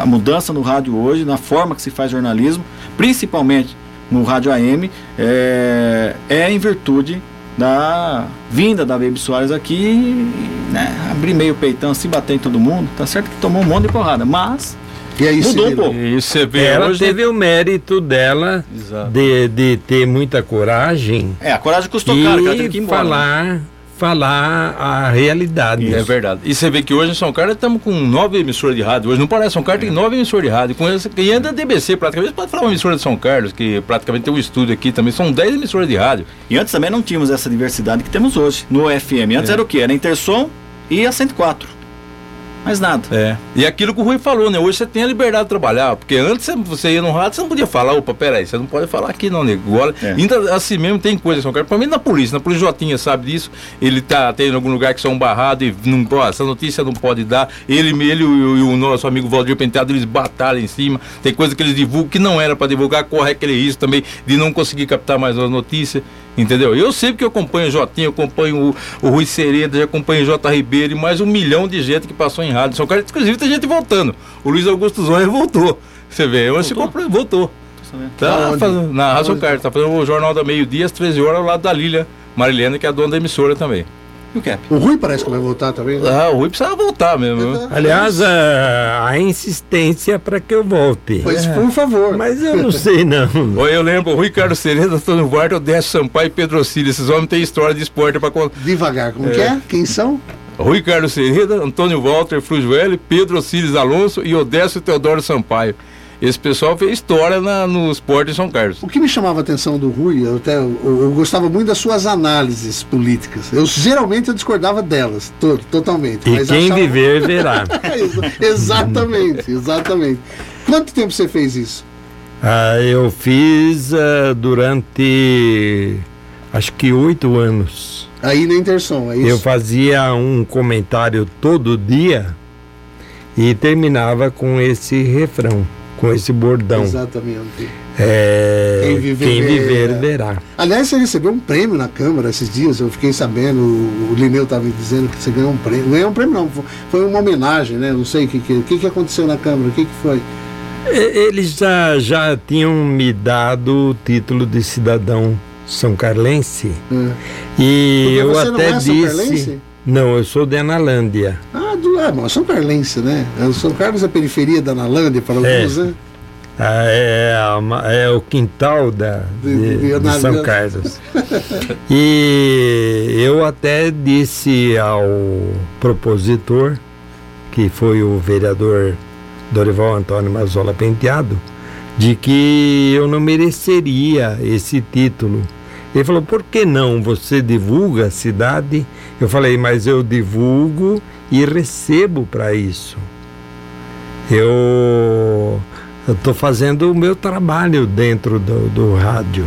Speaker 5: a mudança no rádio hoje, na forma que se faz jornalismo, principalmente no rádio AM, é, é em virtude da vinda da Baby Soares aqui, e, né, abrir meio peitão, se bater em todo mundo, tá certo que tomou um monte de porrada, mas
Speaker 2: E aí
Speaker 5: Mudou
Speaker 2: se
Speaker 5: um pouco.
Speaker 3: E você vê
Speaker 4: Ela
Speaker 3: hoje.
Speaker 4: teve o mérito dela de, de ter muita coragem
Speaker 5: é, a coragem custou caro, que ela teve que ir embora. né?
Speaker 4: Falar, a realidade.
Speaker 3: É verdade. E você vê que hoje em São Carlos estamos com nove emissoras de rádio. Hoje não parece, São Carlos tem nove emissoras de rádio. Com essa, quem é da DBC praticamente, pode falar uma emissora de São Carlos, que praticamente tem um estúdio aqui também. São dez emissoras de rádio.
Speaker 5: E antes também não tínhamos essa diversidade que temos hoje no FM. Antes
Speaker 3: É.
Speaker 5: era o que? Era Intersom e a 104. Mais nada.
Speaker 3: É. E aquilo que o Rui falou, né? Hoje você tem a liberdade de trabalhar. Porque antes você- ia no rádio, você não podia falar, opa, peraí, você não pode falar aqui não, nego. Agora,
Speaker 5: É.
Speaker 3: ainda assim mesmo tem coisa São Carlos. Principalmente na polícia. Na polícia Jotinha sabe disso. Ele tá tem em algum lugar que são barrados e não, ó, essa notícia não pode dar. Ele, ele e o, o nosso amigo Valdir Penteado, eles batalham em cima. Tem coisa que eles divulgam que não era para divulgar, corre aquele risco também de não conseguir captar mais as notícias. Entendeu? Eu sei porque eu acompanho o Jotinha, eu acompanho o, o Rui Sereda, já acompanho o J. Ribeiro e mais um milhão de gente que passou em rádio. São Carlos, inclusive, tem gente voltando. O Luiz Augusto Zonha voltou. Você vê, hoje ficou,
Speaker 5: Voltou?
Speaker 3: voltou. Tá
Speaker 2: Aonde?
Speaker 3: fazendo, na Rádio? Carlos, tá fazendo o Jornal da Meio Dia às 13 horas ao lado da Lília Marilena, que é a dona da emissora também.
Speaker 5: E o Cap?
Speaker 2: O Rui parece que vai voltar também. né?
Speaker 3: Ah, o Rui precisava voltar mesmo.
Speaker 4: Aliás, a, a insistência para que eu volte.
Speaker 2: Pois, por favor.
Speaker 4: Mas eu não sei não.
Speaker 3: Oi, eu lembro, Rui Carlos Serena, Antônio Varto, Odécio Sampaio e Pedro Cílio. Esses homens têm história de esporte para contar.
Speaker 2: Devagar, como que é? Quem são?
Speaker 3: Rui Carlos Serena, Antônio Walter Frujoelli, Pedro Cílios Alonso e Odécio Teodoro Sampaio. Esse pessoal fez história na- no esporte em São Carlos.
Speaker 2: O que me chamava a atenção do Rui, eu, até, eu, eu gostava muito das suas análises políticas. Eu geralmente eu discordava delas, to- totalmente.
Speaker 4: E
Speaker 2: mas
Speaker 4: quem
Speaker 2: achava-
Speaker 4: viver verá.
Speaker 2: Exa- exatamente, exatamente. Quanto tempo você fez isso?
Speaker 4: Ah, eu fiz ah, durante acho que oito anos.
Speaker 2: Aí na Intersom, é isso?
Speaker 4: Eu fazia um comentário todo dia e terminava com esse refrão, com esse bordão.
Speaker 2: Exatamente.
Speaker 4: É,
Speaker 2: Quem viver
Speaker 4: quem viver
Speaker 2: verá. Aliás, você recebeu um prêmio na Câmara esses dias, eu fiquei sabendo, o Lineu estava me dizendo que você ganhou um prêmio. Ganhou um prêmio não, foi- uma homenagem, né? Não sei o que, que, o que, que aconteceu na Câmara, o que, que foi.
Speaker 4: Eles já, já tinham me dado o título de cidadão são carlense
Speaker 2: É.
Speaker 4: e
Speaker 2: Porque
Speaker 4: eu
Speaker 2: você não
Speaker 4: até
Speaker 2: é
Speaker 4: disse. Não, eu sou de Analândia.
Speaker 2: Ah, do, ah, São Carlense, né? É, São Carlos é a periferia da Analândia para alguns, né?
Speaker 4: Ah, é, a ma- é o quintal da,
Speaker 2: De-
Speaker 4: de,
Speaker 2: de.
Speaker 4: São Carlos. E eu até disse ao propositor, que foi o vereador Dorival Antônio Mazola Penteado, de que eu não mereceria esse título. Ele falou, por que não? Você divulga a cidade? Eu falei, mas eu divulgo e recebo para isso. Eu estou fazendo o meu trabalho dentro do, do rádio.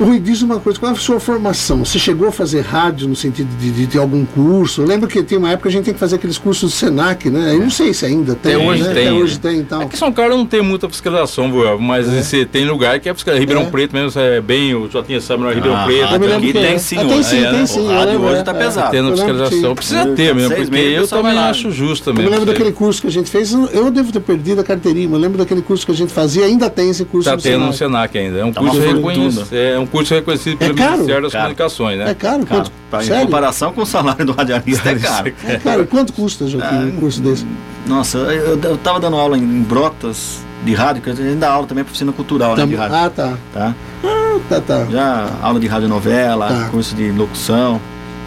Speaker 2: Rui, diz uma coisa, qual é a sua formação? Você chegou a fazer rádio no sentido de, de ter algum curso? Eu lembro que tem uma época a gente tem que fazer aqueles cursos do Senac, né? Eu não sei se ainda tem,
Speaker 3: Até hoje
Speaker 2: né?
Speaker 3: tem,
Speaker 2: Até
Speaker 3: né?
Speaker 2: hoje tem e tal.
Speaker 3: É que São Carlos não tem muita fiscalização, mas você tem lugar que é fiscalização. Ribeirão
Speaker 2: É.
Speaker 3: Preto mesmo, é bem, o Jotinha sabe, não é Ribeirão
Speaker 5: Ah,
Speaker 3: Preto.
Speaker 5: aqui
Speaker 2: que
Speaker 5: tem
Speaker 2: é.
Speaker 5: sim,
Speaker 2: Ah, tem sim,
Speaker 5: é,
Speaker 2: tem
Speaker 5: né?
Speaker 2: sim,
Speaker 5: O
Speaker 2: eu
Speaker 5: rádio
Speaker 2: lembro,
Speaker 5: hoje
Speaker 2: é,
Speaker 5: tá
Speaker 2: é.
Speaker 5: pesado.
Speaker 3: Tendo
Speaker 2: Eu lembro que
Speaker 3: fiscalização,
Speaker 2: tinha.
Speaker 3: precisa
Speaker 5: Eu-
Speaker 3: ter mesmo, porque eu
Speaker 5: eu
Speaker 3: também
Speaker 5: lá.
Speaker 3: acho justo
Speaker 2: Eu
Speaker 3: também.
Speaker 2: me lembro daquele curso que a gente fez, eu devo ter perdido a carteirinha, mas eu lembro daquele curso que a gente fazia, ainda tem esse curso
Speaker 3: Tá
Speaker 2: no
Speaker 3: tendo no
Speaker 2: Senac.
Speaker 3: Ainda. É um
Speaker 5: Tá
Speaker 3: curso, reconhecido, é um curso reconhecido pelo
Speaker 2: caro?
Speaker 3: Ministério das
Speaker 5: Caro.
Speaker 3: Comunicações, né?
Speaker 2: É caro?
Speaker 5: Cara,
Speaker 2: Quanto?
Speaker 5: em comparação com o salário do radialista é caro.
Speaker 2: É caro. Quanto custa, Joaquim,
Speaker 5: Ah,
Speaker 2: um curso desse?
Speaker 5: Nossa, eu, eu tava dando aula em, em Brotas de rádio, que a gente dá aula também para oficina cultural né, de rádio.
Speaker 2: Ah, tá.
Speaker 5: Tá?
Speaker 2: Tá, tá.
Speaker 5: Já aula de radionovela,
Speaker 2: Tá.
Speaker 5: curso de locução.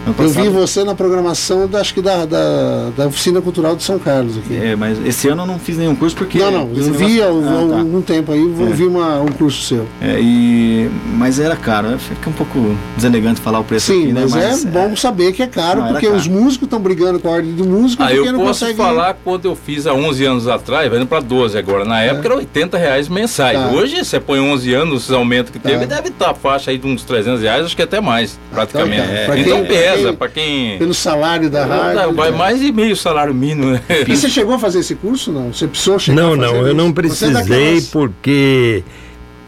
Speaker 2: Eu vi você na programação, da, acho que da, da, da Oficina Cultural de São Carlos aqui.
Speaker 5: É, mas esse ano eu não fiz nenhum curso porque.
Speaker 2: não, não, eu vi há
Speaker 5: negócio- Ah, tá.
Speaker 2: algum tempo aí, eu
Speaker 5: É.
Speaker 2: vi uma, um curso seu.
Speaker 5: É, e... Mas era caro, né? fica um pouco deselegante falar o preço
Speaker 2: Sim,
Speaker 5: aqui, né?
Speaker 2: mas, é bom saber que é caro,
Speaker 5: Não,
Speaker 2: porque
Speaker 5: caro.
Speaker 2: os músicos estão brigando com a ordem do músico
Speaker 3: Ah,
Speaker 2: porque
Speaker 3: eu
Speaker 2: não
Speaker 3: posso
Speaker 2: consegue...
Speaker 3: falar quando eu fiz há 11 anos atrás, vai indo para 12 agora. Na época era 80 reais mensais.
Speaker 2: Tá.
Speaker 3: Hoje, você põe 11 anos, esses aumentos que teve,
Speaker 2: Tá.
Speaker 3: deve estar a faixa aí de uns 300 reais, acho que até mais, praticamente.
Speaker 2: tá.
Speaker 3: É, então pesa, para quem...
Speaker 2: Pelo salário da rádio.
Speaker 3: Vai mais de meio salário mínimo, né?
Speaker 2: E você chegou a fazer esse curso, não? Você precisou chegar
Speaker 4: Não,
Speaker 2: a fazer
Speaker 4: não, eu
Speaker 2: isso?
Speaker 4: não
Speaker 2: é
Speaker 4: precisei
Speaker 2: daquelas-
Speaker 4: porque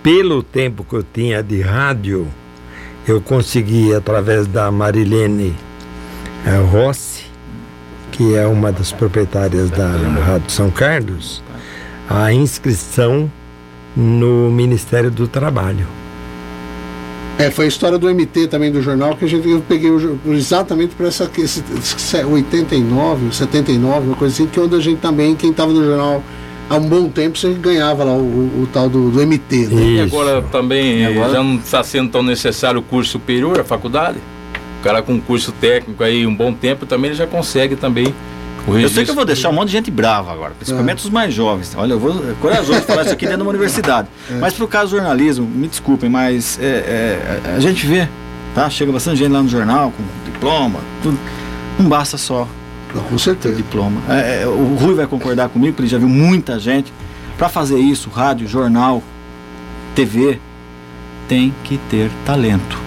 Speaker 4: pelo tempo que eu tinha de rádio, eu consegui através da Marilene eh, Rossi, que é uma das proprietárias da Rádio São Carlos, a inscrição no Ministério do Trabalho.
Speaker 2: É, foi a história do MT também do jornal que a gente, eu peguei o exatamente para essa que esse, esse 89, 79, uma coisa assim, que onde a gente também, quem estava no jornal há um bom tempo, você ganhava lá o, o- o tal do, do MT. Né?
Speaker 3: E agora também
Speaker 5: E agora?
Speaker 3: já não está sendo tão necessário o curso superior, a faculdade. O cara com curso técnico aí um bom tempo também ele já consegue também o
Speaker 5: Eu
Speaker 3: registro.
Speaker 5: sei que eu vou deixar um monte de gente brava agora, principalmente os mais jovens. Olha, eu vou é corajoso falar isso aqui dentro de uma universidade. Mas pro caso do jornalismo, me desculpem, mas é, é, a gente vê, tá? Chega bastante gente lá no jornal com diploma, tudo. Não basta só
Speaker 2: Não, com
Speaker 5: ter
Speaker 2: certeza.
Speaker 5: diploma. É, é, o Rui vai concordar comigo, porque ele já viu muita gente. Para fazer isso, rádio, jornal, TV, tem que ter talento.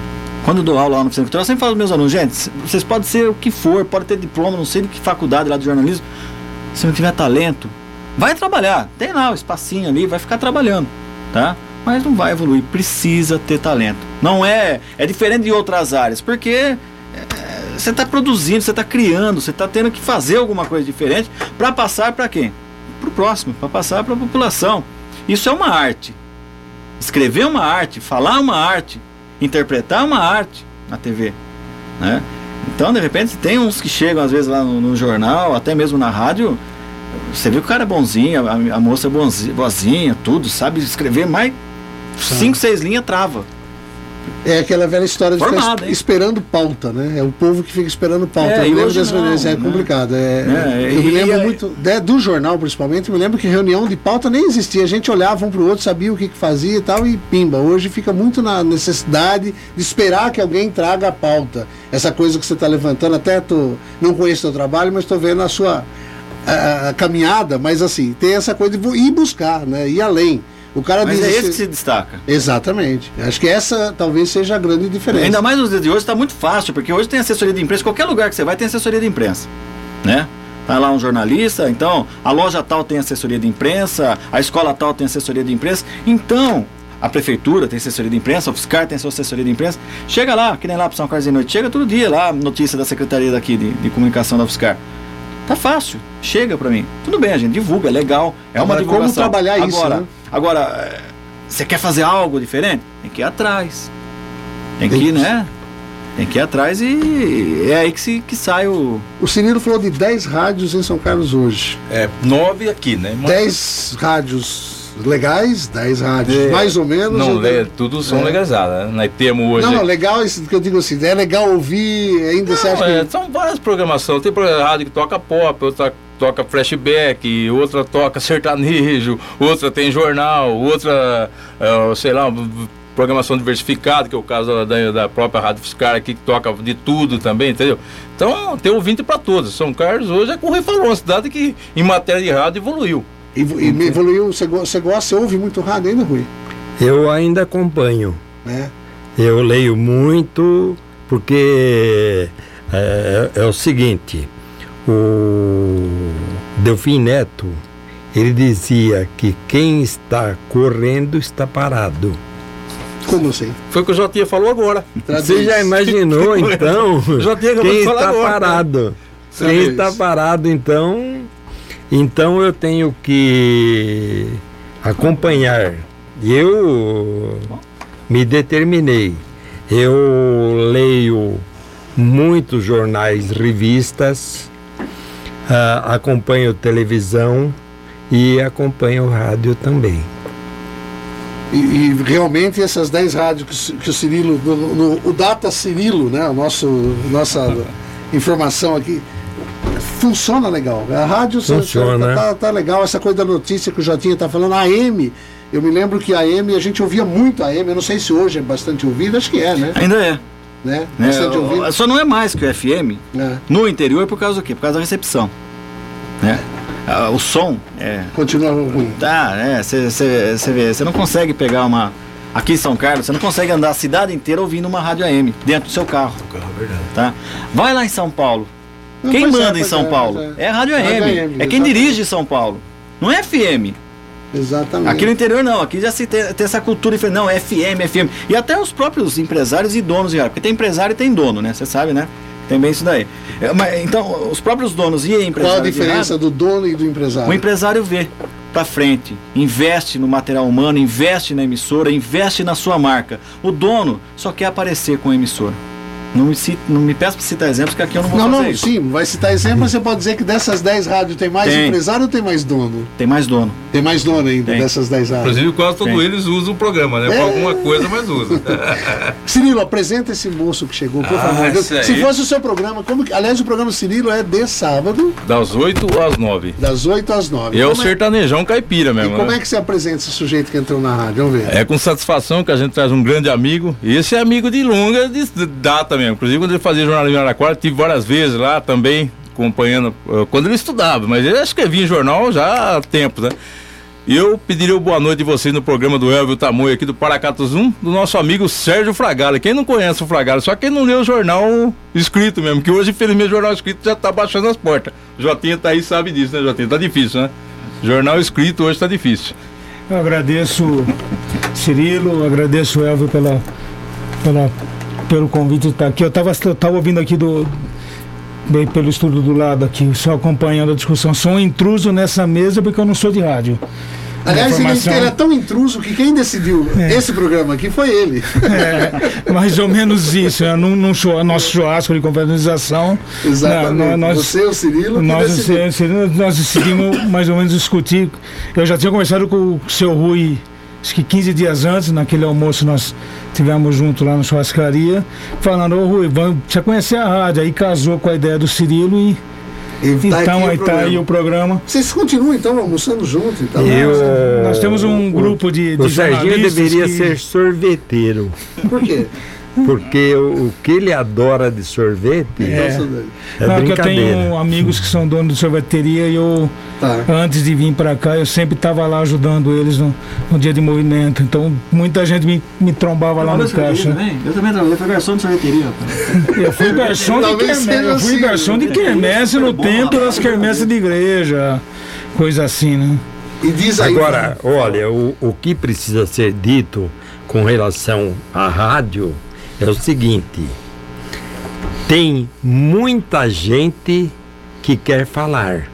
Speaker 5: Quando eu dou aula lá no Oficina Cultural, eu sempre falo aos meus alunos, gente, vocês podem ser o que for, pode ter diploma, não sei de que faculdade lá de jornalismo. Se não tiver talento, vai trabalhar. Tem lá o espacinho ali, vai ficar trabalhando, tá? Mas não vai evoluir, precisa ter talento. Não é, é diferente de outras áreas, porque é, você está produzindo, você está criando, você está tendo que fazer alguma coisa diferente para passar para quem? Para o próximo, para passar para a população. Isso é uma arte. Escrever é uma arte, falar é uma arte, interpretar é uma arte na TV, né? Então, de repente, tem uns que chegam às vezes lá no, no jornal, até mesmo na rádio, você vê que o cara é bonzinho, a, a moça é bonzinha, boazinha, tudo, sabe escrever, mas cinco, seis linhas trava.
Speaker 2: É aquela velha história de
Speaker 5: Formado,
Speaker 2: ficar
Speaker 5: hein?
Speaker 2: esperando pauta, né? É o povo que fica esperando pauta.
Speaker 5: É,
Speaker 2: eu lembro das reuniões, é
Speaker 5: né?
Speaker 2: complicado. É,
Speaker 5: É,
Speaker 2: eu me lembro
Speaker 5: e-
Speaker 2: muito, né, do jornal principalmente, me lembro que reunião de pauta nem existia. A gente olhava um pro outro, sabia o que, que fazia e tal, e pimba. Hoje fica muito na necessidade de esperar que alguém traga a pauta. Essa coisa que você está levantando, até tô, não conheço o seu trabalho, mas estou vendo a sua a, a caminhada, mas assim, tem essa coisa de ir buscar, né? Ir além. O cara
Speaker 5: Mas
Speaker 2: diz
Speaker 5: é esse
Speaker 2: assim-
Speaker 5: que se destaca.
Speaker 2: Exatamente. Acho que essa talvez seja a grande diferença.
Speaker 5: Ainda mais nos dias de hoje está muito fácil, porque hoje tem assessoria de imprensa, qualquer lugar que você vai tem assessoria de imprensa, né? Tá lá um jornalista, então a loja tal tem assessoria de imprensa, a escola tal tem assessoria de imprensa, então a prefeitura tem assessoria de imprensa, o fiscal tem sua assessoria de imprensa. Chega lá, que nem lá para São Carlos de Noite, chega todo dia lá, notícia da secretaria daqui de, de comunicação da fiscal. Tá fácil, chega para mim. Tudo bem, a gente divulga, é legal, é uma
Speaker 2: Agora, como
Speaker 5: divulgação.
Speaker 2: trabalhar isso,
Speaker 5: agora,
Speaker 2: né?
Speaker 5: agora, é, você quer fazer algo diferente? Tem que ir atrás. Tem que ir, né? Tem que ir atrás e é aí que, se, que sai o.
Speaker 2: O Cirilo falou de 10 rádios em São Carlos hoje.
Speaker 3: É, nove aqui, né? Mas
Speaker 2: 10 rádios legais, 10 rádios
Speaker 5: É.
Speaker 2: mais ou menos.
Speaker 3: Não,
Speaker 2: Eu-
Speaker 3: le, tudo são
Speaker 2: É.
Speaker 3: legalizadas, né? Nós temos hoje.
Speaker 2: Não, não, legal isso que eu digo assim, é legal ouvir, ainda você
Speaker 3: Não,
Speaker 2: acha
Speaker 3: é,
Speaker 2: que.
Speaker 3: são várias programações. Tem rádio que toca pop, outra toca flashback, outra toca sertanejo, outra tem jornal, outra, é, sei lá, programação diversificada, que é o caso da, da própria Rádio Fiscal aqui, que toca de tudo também, entendeu? Então tem ouvinte para todos. São Carlos hoje é como ele falou, uma cidade que em matéria de rádio evoluiu.
Speaker 2: E, e evoluiu, você, você gosta, você ouve muito rádio ainda, Rui?
Speaker 4: Eu ainda acompanho.
Speaker 2: Né?
Speaker 4: Eu leio muito porque é, é o seguinte, o Delfim Neto, ele dizia que quem está correndo está parado.
Speaker 2: Como assim?
Speaker 3: Foi o que o Jotinha falou agora.
Speaker 4: Você já imaginou então quem está
Speaker 3: agora.
Speaker 4: parado?
Speaker 2: Sabe
Speaker 4: Quem está parado então, então eu tenho que acompanhar. Eu me determinei. Eu leio muitos jornais, revistas, ah, acompanho televisão e acompanho rádio também.
Speaker 2: E, e realmente essas 10 rádios que, que o Cirilo, no, no- o Data Cirilo, né? O nosso, nossa informação aqui, funciona legal. A rádio
Speaker 4: Funciona.
Speaker 2: Tá, tá- tá legal, essa coisa da notícia que o Jotinha tá falando, a AM, eu me lembro que a AM, a gente ouvia muito a AM, eu não sei se hoje é bastante ouvido, acho que é, né?
Speaker 5: Ainda é.
Speaker 2: né?
Speaker 5: né?
Speaker 2: Bastante ouvido.
Speaker 5: O- Só não é mais que o FM
Speaker 2: né?
Speaker 5: no interior por causa do quê? Por causa da recepção. Né? Ah, O som é.
Speaker 2: Continua ruim.
Speaker 5: Tá, é, você vê, você não consegue pegar uma. Aqui em São Carlos, você não consegue andar a cidade inteira ouvindo uma rádio AM dentro do seu carro. Tá? Vai lá em São Paulo.
Speaker 2: Não,
Speaker 5: Quem
Speaker 2: pois é,
Speaker 5: manda em São
Speaker 2: é,
Speaker 5: Paulo?
Speaker 2: pois
Speaker 5: É a Rádio AM.
Speaker 2: Rádio AM,
Speaker 5: é quem
Speaker 2: exatamente.
Speaker 5: dirige São Paulo. Não é FM.
Speaker 2: Exatamente.
Speaker 5: Aqui no interior não, aqui já se tem, tem essa cultura diferente. Não, é FM, FM. E até os próprios empresários e donos de. Porque tem empresário e tem dono, né? Você sabe, né? Tem bem isso daí. É, mas, então, os próprios donos e
Speaker 2: Qual a
Speaker 5: empresários. de
Speaker 2: diferença
Speaker 5: rádio,
Speaker 2: do dono e do empresário?
Speaker 5: o empresário vê pra frente, investe no material humano, investe na emissora, investe na sua marca. O dono só quer aparecer com a emissora. Não me, cite, não me peça para citar exemplos, que aqui eu não vou
Speaker 2: Não,
Speaker 5: fazer
Speaker 2: não,
Speaker 5: isso.
Speaker 2: sim, vai citar exemplo, mas você pode dizer que dessas 10 rádios tem mais
Speaker 5: Tem.
Speaker 2: empresário ou tem mais dono?
Speaker 5: Tem mais dono.
Speaker 2: Tem mais dono ainda
Speaker 5: Tem.
Speaker 2: dessas 10 rádios.
Speaker 3: Inclusive, quase todos
Speaker 5: Tem.
Speaker 3: eles usam o programa, né?
Speaker 2: É.
Speaker 3: Pra alguma coisa, mas usam.
Speaker 2: Cirilo, apresenta esse moço que chegou, por
Speaker 3: Ah,
Speaker 2: favor. Se fosse o seu programa, como que- aliás, o programa Cirilo é de sábado,
Speaker 3: Das 8 às 9.
Speaker 2: das 8 às 9.
Speaker 3: E é o
Speaker 2: Como
Speaker 3: sertanejão caipira
Speaker 2: E
Speaker 3: mesmo.
Speaker 2: como
Speaker 3: né?
Speaker 2: é que você apresenta esse sujeito que entrou na rádio? Vamos ver.
Speaker 3: É com satisfação que a gente traz um grande amigo. E esse é amigo de longa de data mesmo. Inclusive, quando ele fazia jornalismo em Araquara, tive várias vezes lá também, acompanhando, eh, quando ele estudava. Mas ele escrevia em jornal já há tempo, né? E eu pediria o boa noite de vocês no programa do Elvio Tamoio aqui do Paracatuzum, do nosso amigo Sérgio Fragale. Quem não conhece o Fragale, só quem não lê o jornal escrito mesmo, que hoje, infelizmente, o jornal escrito já tá baixando as portas. Jotinha tá aí, sabe disso, né, Jotinha? Tá difícil, né? Jornal escrito hoje tá difícil.
Speaker 6: Eu agradeço Cirilo, agradeço Elvio pela, pela, pelo convite de estar aqui. Eu estava eu tava ouvindo aqui do bem pelo estúdio do lado aqui, só acompanhando a discussão. Sou um intruso nessa mesa porque eu não sou de rádio.
Speaker 2: Aliás, ele,
Speaker 6: informação-
Speaker 2: ele é tão intruso que quem decidiu esse programa aqui foi ele.
Speaker 6: É, mais ou menos isso. Não, não sou nosso churrasco de confraternização.
Speaker 2: Exatamente.
Speaker 6: Nós-
Speaker 2: Você, o Cirilo,
Speaker 6: Nós,
Speaker 2: decidiu.
Speaker 6: se- nós decidimos mais ou menos discutir. Eu já tinha conversado com o seu Rui, acho que 15 dias antes, naquele almoço nós tivemos junto lá na churrascaria, falando, ô Rui, vamos, precisa conhecer a rádio. Aí casou com a ideia do Cirilo e
Speaker 2: E tá
Speaker 6: então aí
Speaker 2: o
Speaker 6: tá aí
Speaker 2: programa.
Speaker 6: o programa.
Speaker 2: Vocês continuam então almoçando junto? Então.
Speaker 4: Eu,
Speaker 6: Nós temos um grupo de, de
Speaker 4: O Serginho
Speaker 6: jornalistas
Speaker 4: deveria
Speaker 6: que-
Speaker 4: ser sorveteiro.
Speaker 2: Por quê?
Speaker 4: Porque o, o que ele adora de sorvete é, é
Speaker 6: Não, que eu
Speaker 4: brincadeira.
Speaker 6: tenho amigos que são donos de sorveteria e eu,
Speaker 2: Tá.
Speaker 6: antes de vir para cá, eu sempre estava lá ajudando eles no, no dia de movimento. Então, muita gente me, me trombava lá no caixa.
Speaker 5: Eu também trabalhei, fui garçom de sorveteria.
Speaker 6: Eu fui garçom de quermesse, eu fui
Speaker 2: assim,
Speaker 6: garçom de quermesse no tempo das quermesses de igreja, coisa assim, né?
Speaker 2: E diz aí.
Speaker 4: Agora, olha, o, o que precisa ser dito com relação à rádio é o seguinte: tem muita gente que quer falar.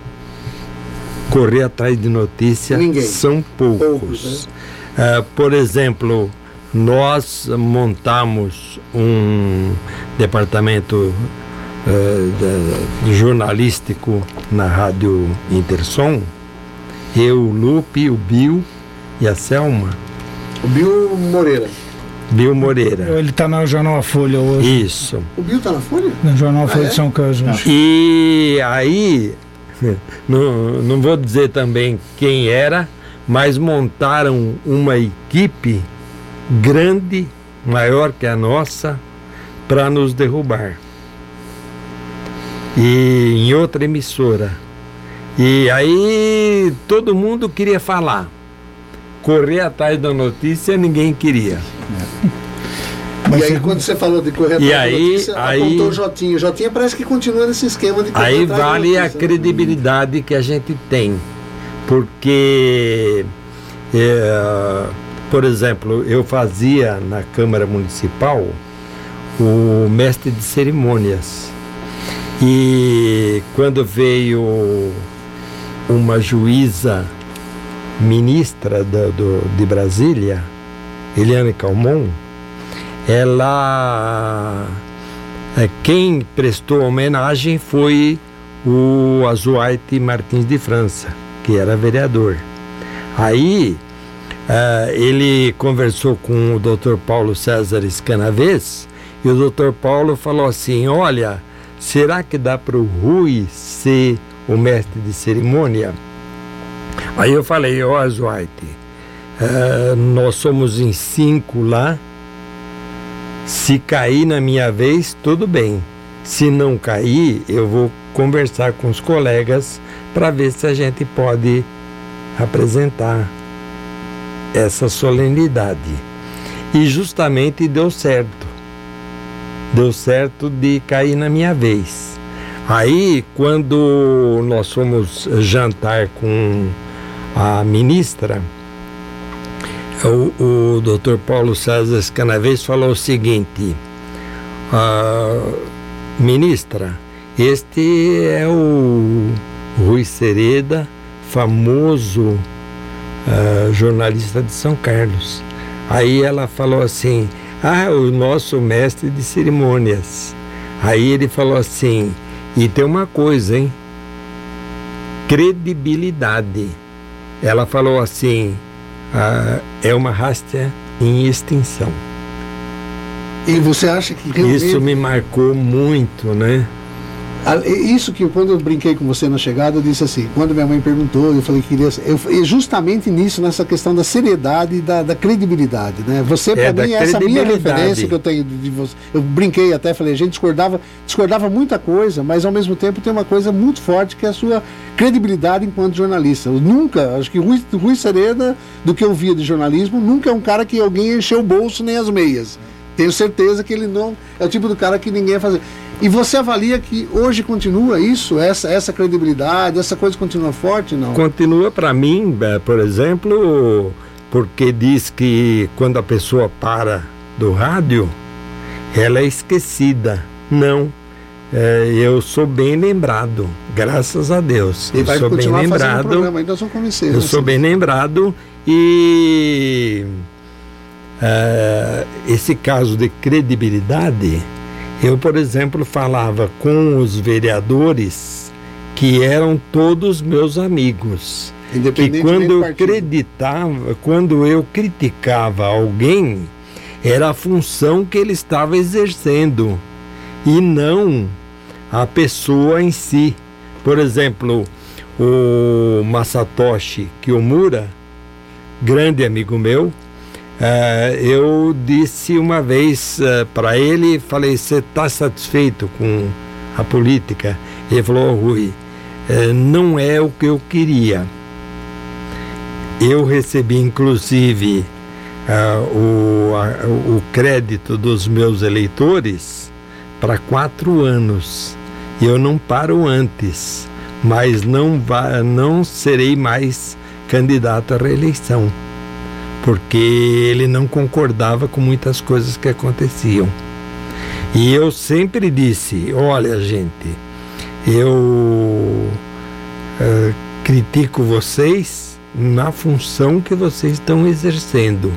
Speaker 4: Correr atrás de notícia
Speaker 2: Ninguém.
Speaker 4: são poucos.
Speaker 2: Poucos,
Speaker 4: Ah, por exemplo, nós montamos um departamento da- jornalístico na Rádio Intersom. Eu, o Lupe, o Bill e a Selma.
Speaker 2: O Bill Moreira.
Speaker 4: Bill Moreira.
Speaker 6: Ele está no Jornal A Folha hoje,
Speaker 4: Isso.
Speaker 2: O Bill tá na Folha?
Speaker 6: no Jornal A Folha
Speaker 2: é?
Speaker 6: de São Carlos. hoje.
Speaker 4: E aí, não, não vou dizer também quem era, mas montaram uma equipe grande, maior que a nossa, para nos derrubar. E em outra emissora. E aí todo mundo queria falar. Correr atrás da notícia ninguém queria.
Speaker 2: e aí, quando você falou de correr
Speaker 4: E
Speaker 2: atrás da
Speaker 4: aí-
Speaker 2: notícia,
Speaker 4: aí-
Speaker 2: apontou o Jotinho. O Jotinho parece que continua nesse esquema de correr
Speaker 4: Aí
Speaker 2: atrás da
Speaker 4: vale a
Speaker 2: né?
Speaker 4: credibilidade que a gente tem. Porque, é, por exemplo, eu fazia na Câmara Municipal o mestre de cerimônias. E quando veio uma juíza ministra da- do, de Brasília, Eliane Calmon, ela é, quem prestou homenagem foi o Azuaite Martins de França, que era vereador. Aí eh, ele conversou com o Dr. Paulo César Escanavês e o Dr. Paulo falou assim: Olha, será que dá para o Rui ser o mestre de cerimônia? Aí eu falei: Ó, Azuaite, eh, nós somos em cinco lá. Se cair na minha vez, tudo bem. Se não cair, eu vou conversar com os colegas para ver se a gente pode apresentar essa solenidade. E justamente deu certo. Deu certo de cair na minha vez. Aí, quando nós fomos jantar com a ministra, o, o Dr. Paulo César Canavês falou o seguinte: "Ah, Ministra, este é o Rui Sereda, famoso ah, jornalista de São Carlos. Aí ela falou assim: Ah, o nosso mestre de cerimônias. Aí ele falou assim: E tem uma coisa, hein? Credibilidade. Ela falou assim: ah, É uma raça em extinção.
Speaker 2: E você acha que realmente...
Speaker 4: Isso me marcou muito, né?
Speaker 2: Isso que quando eu brinquei com você na chegada, eu disse assim, quando minha mãe perguntou, eu falei que queria. Eu, justamente nisso, nessa questão da seriedade e da, da credibilidade, né? Você,
Speaker 4: É,
Speaker 2: para mim, é essa minha referência que eu tenho de, você. Eu brinquei até, falei, a gente discordava, discordava muita coisa, mas ao mesmo tempo tem uma coisa muito forte que é a sua credibilidade enquanto jornalista. Eu nunca, acho que Rui, Rui Sereda, do que eu via de jornalismo, nunca é um cara que alguém encheu o bolso nem as meias. Tenho certeza que ele não é o tipo do cara que ninguém ia fazer. E você avalia que hoje continua isso, essa, essa credibilidade, essa coisa continua forte, não?
Speaker 4: Continua para mim, eh, por exemplo, porque diz que quando a pessoa para do rádio, ela é esquecida. Não. Eh, eu sou bem lembrado, graças a Deus.
Speaker 2: E
Speaker 4: eu
Speaker 2: vai
Speaker 4: sou bem lembrado.
Speaker 2: programa, aí nós vamos convencer.
Speaker 4: Eu
Speaker 2: né?
Speaker 4: sou bem lembrado e eh, esse caso de credibilidade, eu, por exemplo, falava com os vereadores que eram todos meus amigos. Que quando
Speaker 2: do
Speaker 4: eu acreditava, quando eu criticava alguém, era a função que ele estava exercendo e não a pessoa em si. Por exemplo, o Masatoshi Kiyomura, grande amigo meu, eh, eu disse uma vez para ele, falei, você está satisfeito com a política? Ele falou, Rui, eh, não é o que eu queria. Eu recebi, inclusive, o, uh, o crédito dos meus eleitores para quatro anos. Eu não paro antes, mas não, va não serei mais candidato à reeleição, porque ele não concordava com muitas coisas que aconteciam. E eu sempre disse: olha, gente, eu uh, critico vocês na função que vocês estão exercendo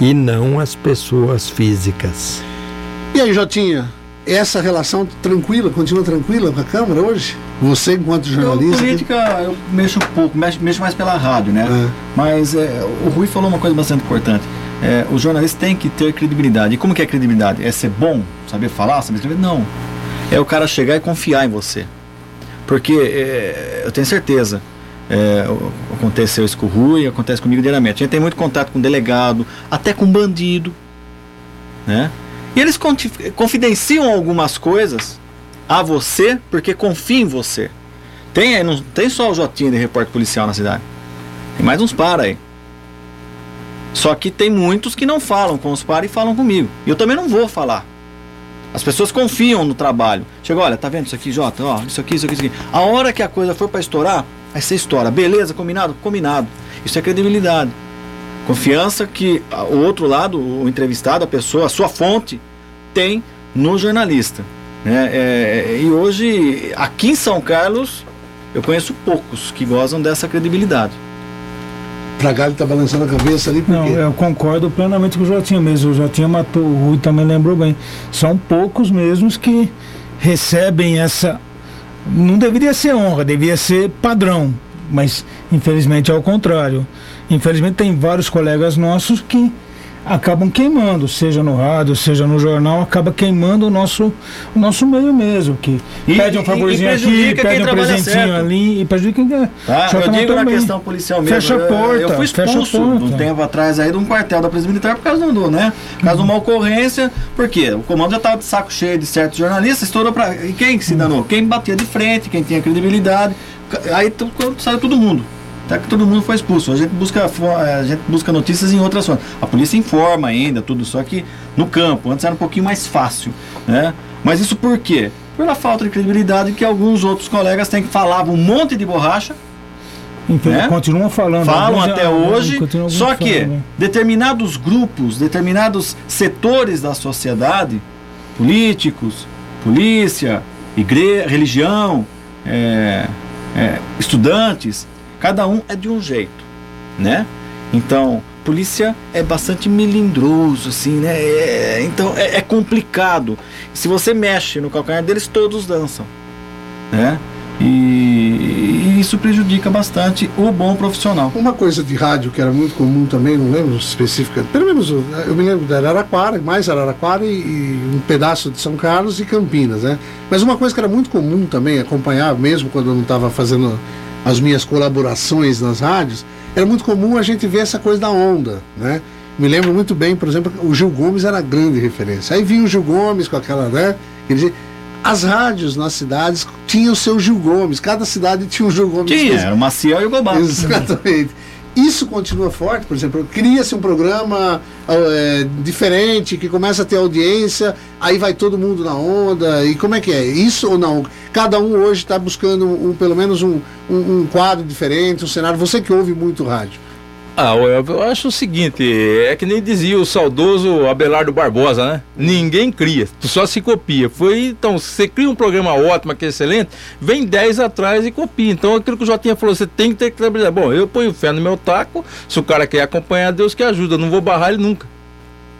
Speaker 4: e não as pessoas físicas.
Speaker 2: E aí, Jotinha, essa relação tranquila, continua tranquila com a Câmara hoje? Você, enquanto jornalista.
Speaker 5: Eu, política, eu mexo um pouco, mexo, mexo mais pela rádio, né? É. Mas é, o Rui falou uma coisa bastante importante. É, o jornalista tem que ter credibilidade. E como que é credibilidade? É ser bom, saber falar, saber escrever? Não. É o cara chegar e confiar em você. Porque é, eu tenho certeza, é, aconteceu isso com o Rui, acontece comigo diariamente. A gente tem muito contato com delegado, até com bandido, né? E eles confidenciam algumas coisas a você porque confiam em você. Tem, não tem só o Jotinho de repórter policial na cidade. Tem mais uns para aí. Só que tem muitos que não falam com os para e falam comigo. E eu também não vou falar. As pessoas confiam no trabalho. Chega, olha, tá vendo isso aqui, Jota? Ó, isso aqui, isso aqui, isso aqui. A hora que a coisa for para estourar, aí você estoura. Beleza, combinado? Combinado. Isso é credibilidade. Confiança que o outro lado, o entrevistado, a pessoa, a sua fonte, tem no jornalista. Né? É, e hoje, aqui em São Carlos, eu conheço poucos que gozam dessa credibilidade.
Speaker 2: Pragalho está balançando a cabeça ali, porque...
Speaker 6: Não, eu concordo plenamente com o Jotinha mesmo. O Jotinha matou, o Rui também lembrou bem. São poucos mesmos que recebem essa. Não deveria ser honra, deveria ser padrão. Mas, infelizmente, é o contrário. Infelizmente, tem vários colegas nossos que acabam queimando, seja no rádio, seja no jornal, acaba queimando o nosso, o nosso meio mesmo, que e, pede um favorzinho aqui, pede um presentinho certo. ali e prejudica quem quer.
Speaker 5: Tá, eu digo na questão policial mesmo.
Speaker 6: Fecha a porta.
Speaker 5: Eu, fui expulso um tempo atrás aí de um quartel da Polícia Militar por causa do, né? Por causa uhum. de uma ocorrência, porque o comando já estava de saco cheio de certos jornalistas, estourou para E quem se danou? Quem batia de frente, quem tinha credibilidade. Aí saiu todo mundo. Até que todo mundo foi expulso. A gente busca, a gente busca notícias em outras formas. A polícia informa ainda, tudo, só que no campo. Antes era um pouquinho mais fácil. Né? Mas isso por quê? Pela falta de credibilidade que alguns outros colegas têm que falavam um monte de borracha.
Speaker 6: Então, né? continuam falando.
Speaker 5: Falam até já, hoje, só que falando, né? determinados grupos, determinados setores da sociedade, políticos, polícia, igreja, religião, é, é, estudantes, Cada um é de um jeito, né? Então, polícia é bastante melindroso, assim, né? É, então é, é, complicado. Se você mexe no calcanhar deles, todos dançam, né? E, e, isso prejudica bastante o bom profissional.
Speaker 2: Uma coisa de rádio que era muito comum também, não lembro específica, pelo menos eu me lembro da Araraquara, mais Araraquara e, e um pedaço de São Carlos e Campinas, né? Mas uma coisa que era muito comum também acompanhar, mesmo quando eu não estava fazendo as minhas colaborações nas rádios, era muito comum a gente ver essa coisa da onda, né? Me lembro muito bem, por exemplo, o Gil Gomes era a grande referência. Aí vinha o Gil Gomes com aquela, né? Dizia, as rádios nas cidades tinham o seu Gil Gomes, cada cidade tinha um Gil Gomes.
Speaker 5: Tinha, era o Maciel e o Gobal.
Speaker 2: Exatamente. Isso continua forte, por exemplo, cria-se um programa é, diferente, que começa a ter audiência, aí vai todo mundo na onda, e como é que é? Isso ou não? Cada um hoje está buscando um, pelo menos um, um, um quadro diferente, um cenário. Você que ouve muito rádio.
Speaker 3: Ah, eu acho o seguinte, é que nem dizia o saudoso Abelardo Barbosa, né? Ninguém cria, só se copia. Foi, então, você cria um programa ótimo, que é excelente, vem 10 atrás e copia. Então, aquilo que o Jotinha falou, você tem que ter trabalhar. Bom, eu ponho fé no meu taco, se o cara quer acompanhar, Deus que ajuda, não vou barrar ele nunca.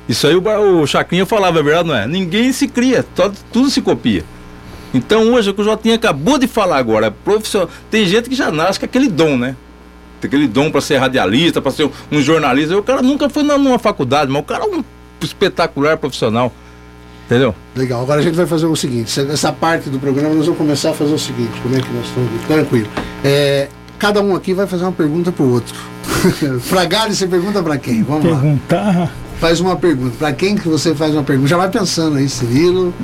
Speaker 3: Isso aí o, o Chacrinha falava, é verdade, não é? Ninguém se cria, todo, tudo se copia. Então, hoje, o que o Jotinha acabou de falar agora, profissional, tem gente que já nasce com aquele dom, né? Tem aquele dom para ser radialista, para ser um jornalista. O cara nunca foi numa faculdade, mas o cara é um espetacular profissional. Entendeu?
Speaker 2: Legal. Agora a gente vai fazer o seguinte: nessa parte do programa nós vamos começar a fazer o seguinte: como é que nós estamos? Tranquilo. É, cada um aqui vai fazer uma pergunta para o outro. Fragale, você pergunta pra quem? Vamos lá.
Speaker 6: Perguntar.
Speaker 2: Faz uma pergunta. Pra quem que você faz uma pergunta? Já vai pensando aí, Cirilo.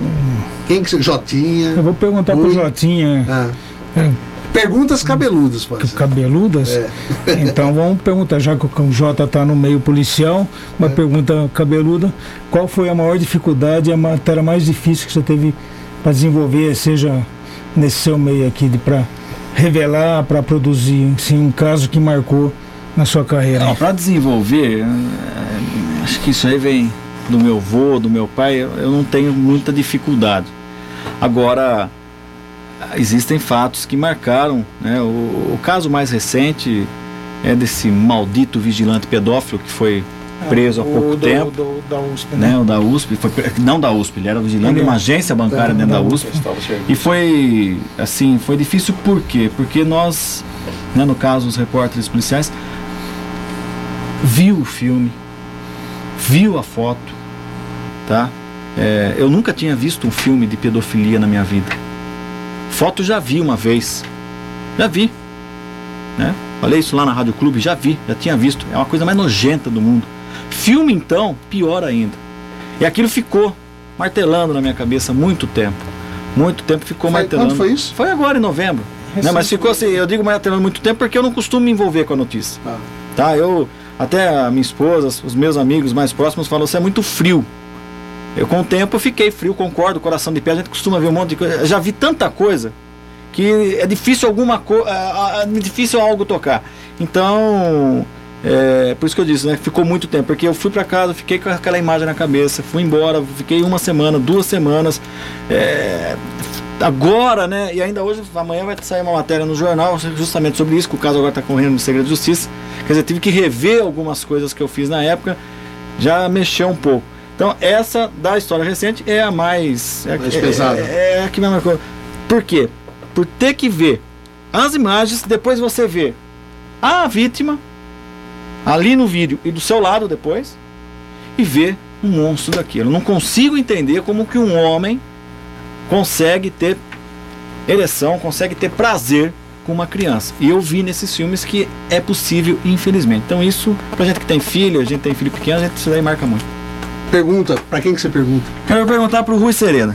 Speaker 2: Quem que você. Jotinha.
Speaker 6: Eu vou perguntar pro
Speaker 2: Oi.
Speaker 6: Jotinha.
Speaker 2: Ah.
Speaker 6: É,
Speaker 2: Perguntas cabeludas, pode ser.
Speaker 6: cabeludas?
Speaker 2: É.
Speaker 6: Então vamos perguntar, já que o Jota está no meio policial, uma
Speaker 2: É.
Speaker 6: pergunta cabeluda. Qual foi a maior dificuldade, a matéria mais difícil que você teve para desenvolver, seja nesse seu meio aqui, para revelar, para produzir, assim, um caso que marcou na sua carreira?
Speaker 5: Não, para desenvolver, eh, acho que isso aí vem do meu avô, do meu pai, eu não tenho muita dificuldade. Agora, existem fatos que marcaram, né? O, o caso mais recente é desse maldito vigilante pedófilo que foi preso há pouco
Speaker 6: do-
Speaker 5: tempo.
Speaker 6: do- da USP,
Speaker 5: né, o da USP, foi, não da USP, ele era vigilante de uma
Speaker 6: é.
Speaker 5: agência bancária dentro da USP. E foi, assim, foi difícil por quê? Porque nós, né, no caso os repórteres policiais, viu o filme, viu a foto, tá? É, eu nunca tinha visto um filme de pedofilia na minha vida. Foto já vi uma vez, já vi, né? Falei isso lá na Rádio Clube, já vi, já tinha visto. É uma coisa mais nojenta do mundo. Filme então, pior ainda. E aquilo ficou martelando na minha cabeça muito tempo. Muito tempo ficou
Speaker 2: Foi-
Speaker 5: martelando.
Speaker 2: quando foi isso?
Speaker 5: Foi agora em novembro. Né? Mas ficou assim, eu digo martelando muito tempo porque eu não costumo me envolver com a notícia.
Speaker 2: Ah.
Speaker 5: Tá? Eu, até a minha esposa, os meus amigos mais próximos falam, você é muito frio. Eu com o tempo fiquei frio, concordo, coração de pé, a gente costuma ver um monte de coisa. Já vi tanta coisa que é difícil alguma coisa, é difícil algo tocar. Então, é, por isso que eu disse, né? Ficou muito tempo, porque eu fui para casa, fiquei com aquela imagem na cabeça, fui embora, fiquei uma semana, duas semanas. é, agora, né? E ainda hoje, amanhã vai sair uma matéria no jornal justamente sobre isso, que o caso agora está correndo no segredo de justiça. Quer dizer, tive que rever algumas coisas que eu fiz na época, já mexeu um pouco. Então, essa da história recente é a mais. É,
Speaker 2: Mais
Speaker 5: é-
Speaker 2: pesada.
Speaker 5: É, é a que me marcou. Por quê? Por ter que ver as imagens, depois você vê a vítima ali no vídeo e do seu lado depois e ver um monstro daquilo. Eu não consigo entender como que um homem consegue ter ereção, consegue ter prazer com uma criança. E eu vi nesses filmes que é possível, infelizmente. Então isso, pra gente que tem filho, a gente tem filho pequeno, a gente isso daí marca muito.
Speaker 2: Pergunta, pra quem que você pergunta?
Speaker 5: Quero perguntar pro Rui Sereda.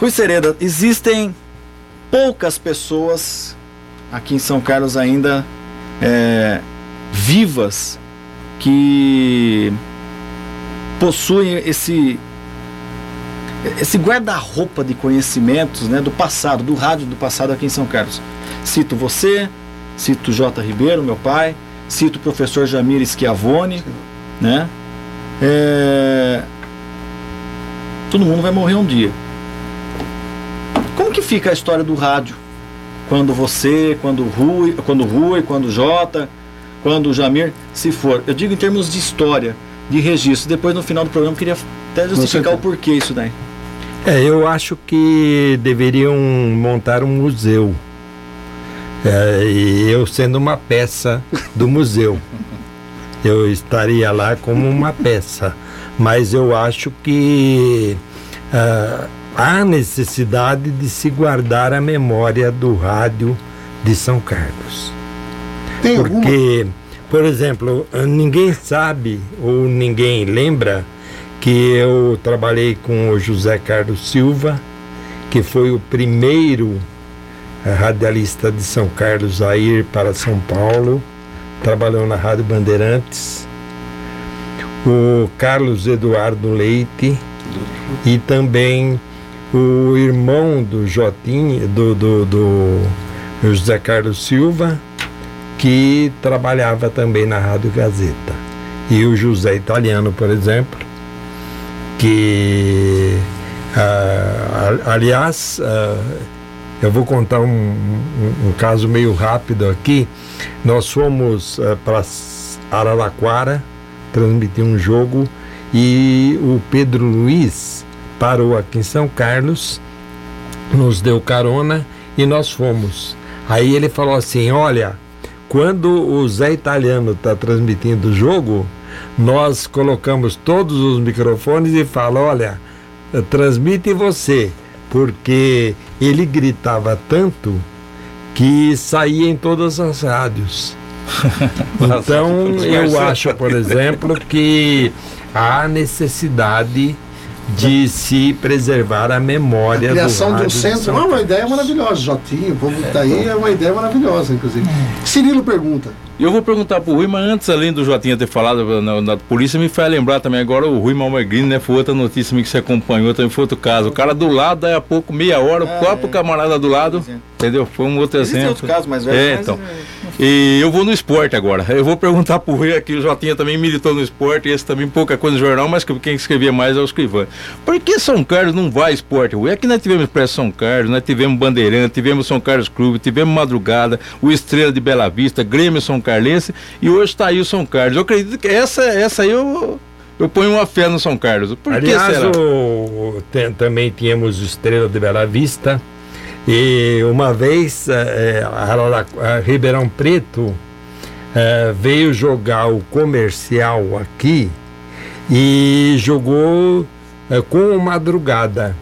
Speaker 5: Rui Sereda, existem poucas pessoas aqui em São Carlos ainda é, vivas que possuem esse esse guarda-roupa de conhecimentos né, do passado, do rádio do passado aqui em São Carlos. Cito você, cito J. Ribeiro, meu pai, cito o professor Jamir Schiavone, né? É, todo mundo vai morrer um dia. Como que fica a história do rádio? Quando você, quando o Rui, quando o Rui, quando o Jota, quando o Jamir, se for. Eu digo em termos de história, de registro. Depois no final do programa eu queria até justificar o porquê isso daí.
Speaker 4: É, eu acho que deveriam montar um museu. É, e eu sendo uma peça do museu. Eu estaria lá como uma peça. Mas eu acho que ah, há necessidade de se guardar a memória do rádio de São Carlos.
Speaker 2: Tem alguma?
Speaker 4: Porque, por exemplo, ninguém sabe ou ninguém lembra que eu trabalhei com o José Carlos Silva, que foi o primeiro eh, radialista de São Carlos a ir para São Paulo, trabalhou na Rádio Bandeirantes, o Carlos Eduardo Leite e também o irmão do Jotinho, do, do, do José Carlos Silva, que trabalhava também na Rádio Gazeta. E o José Italiano, por exemplo, que, ah, aliás, ah, eu vou contar um, um- um caso meio rápido aqui. Nós fomos para Araraquara transmitir um jogo e o Pedro Luiz parou aqui em São Carlos, nos deu carona e nós fomos. Aí ele falou assim: Olha, quando o Zé Italiano está transmitindo o jogo, nós colocamos todos os microfones e fala: Olha, eh, transmite você, porque ele gritava tanto que saía em todas as rádios. Então, eu acho, por exemplo, que há necessidade de se preservar a memória
Speaker 2: A criação
Speaker 4: do
Speaker 2: de um
Speaker 4: rádio
Speaker 2: centro é uma ideia maravilhosa. Jotinho, o povo tá aí é uma ideia maravilhosa, inclusive. Cirilo pergunta.
Speaker 3: Eu vou perguntar pro Rui, mas antes, além do Jotinha ter falado na, na polícia, me faz lembrar também agora o Rui Malmegrino, né? Foi outra notícia que você acompanhou, também foi outro caso. O cara do lado, daí a pouco, meia hora, o
Speaker 5: Ah,
Speaker 3: próprio
Speaker 5: é.
Speaker 3: camarada do lado, entendeu? Foi um outro
Speaker 5: Existem
Speaker 3: exemplo.
Speaker 5: mais velhos,
Speaker 3: É,
Speaker 5: mas,
Speaker 3: então.
Speaker 5: é,
Speaker 3: E eu vou no esporte agora. Eu vou perguntar pro Rui aqui, o Jotinha também militou no esporte, esse também pouca coisa no jornal, mas que- quem escrevia mais é o Escrivã. Por que São Carlos não vai esporte, Rui? Aqui nós tivemos Expresso São Carlos, nós tivemos Bandeirante, tivemos São Carlos Clube, tivemos Madrugada, o Estrela de Bela Vista, Grêmio São Carlense e hoje está aí o São Carlos. Eu acredito que essa, essa aí eu, eu ponho uma fé no São Carlos. Por que
Speaker 4: Aliás,
Speaker 3: será?
Speaker 4: o- tem- também tínhamos o Estrela de Bela Vista. E uma vez eh, a, Arara- a Ribeirão Preto eh, veio jogar o comercial aqui e jogou eh, com o Madrugada.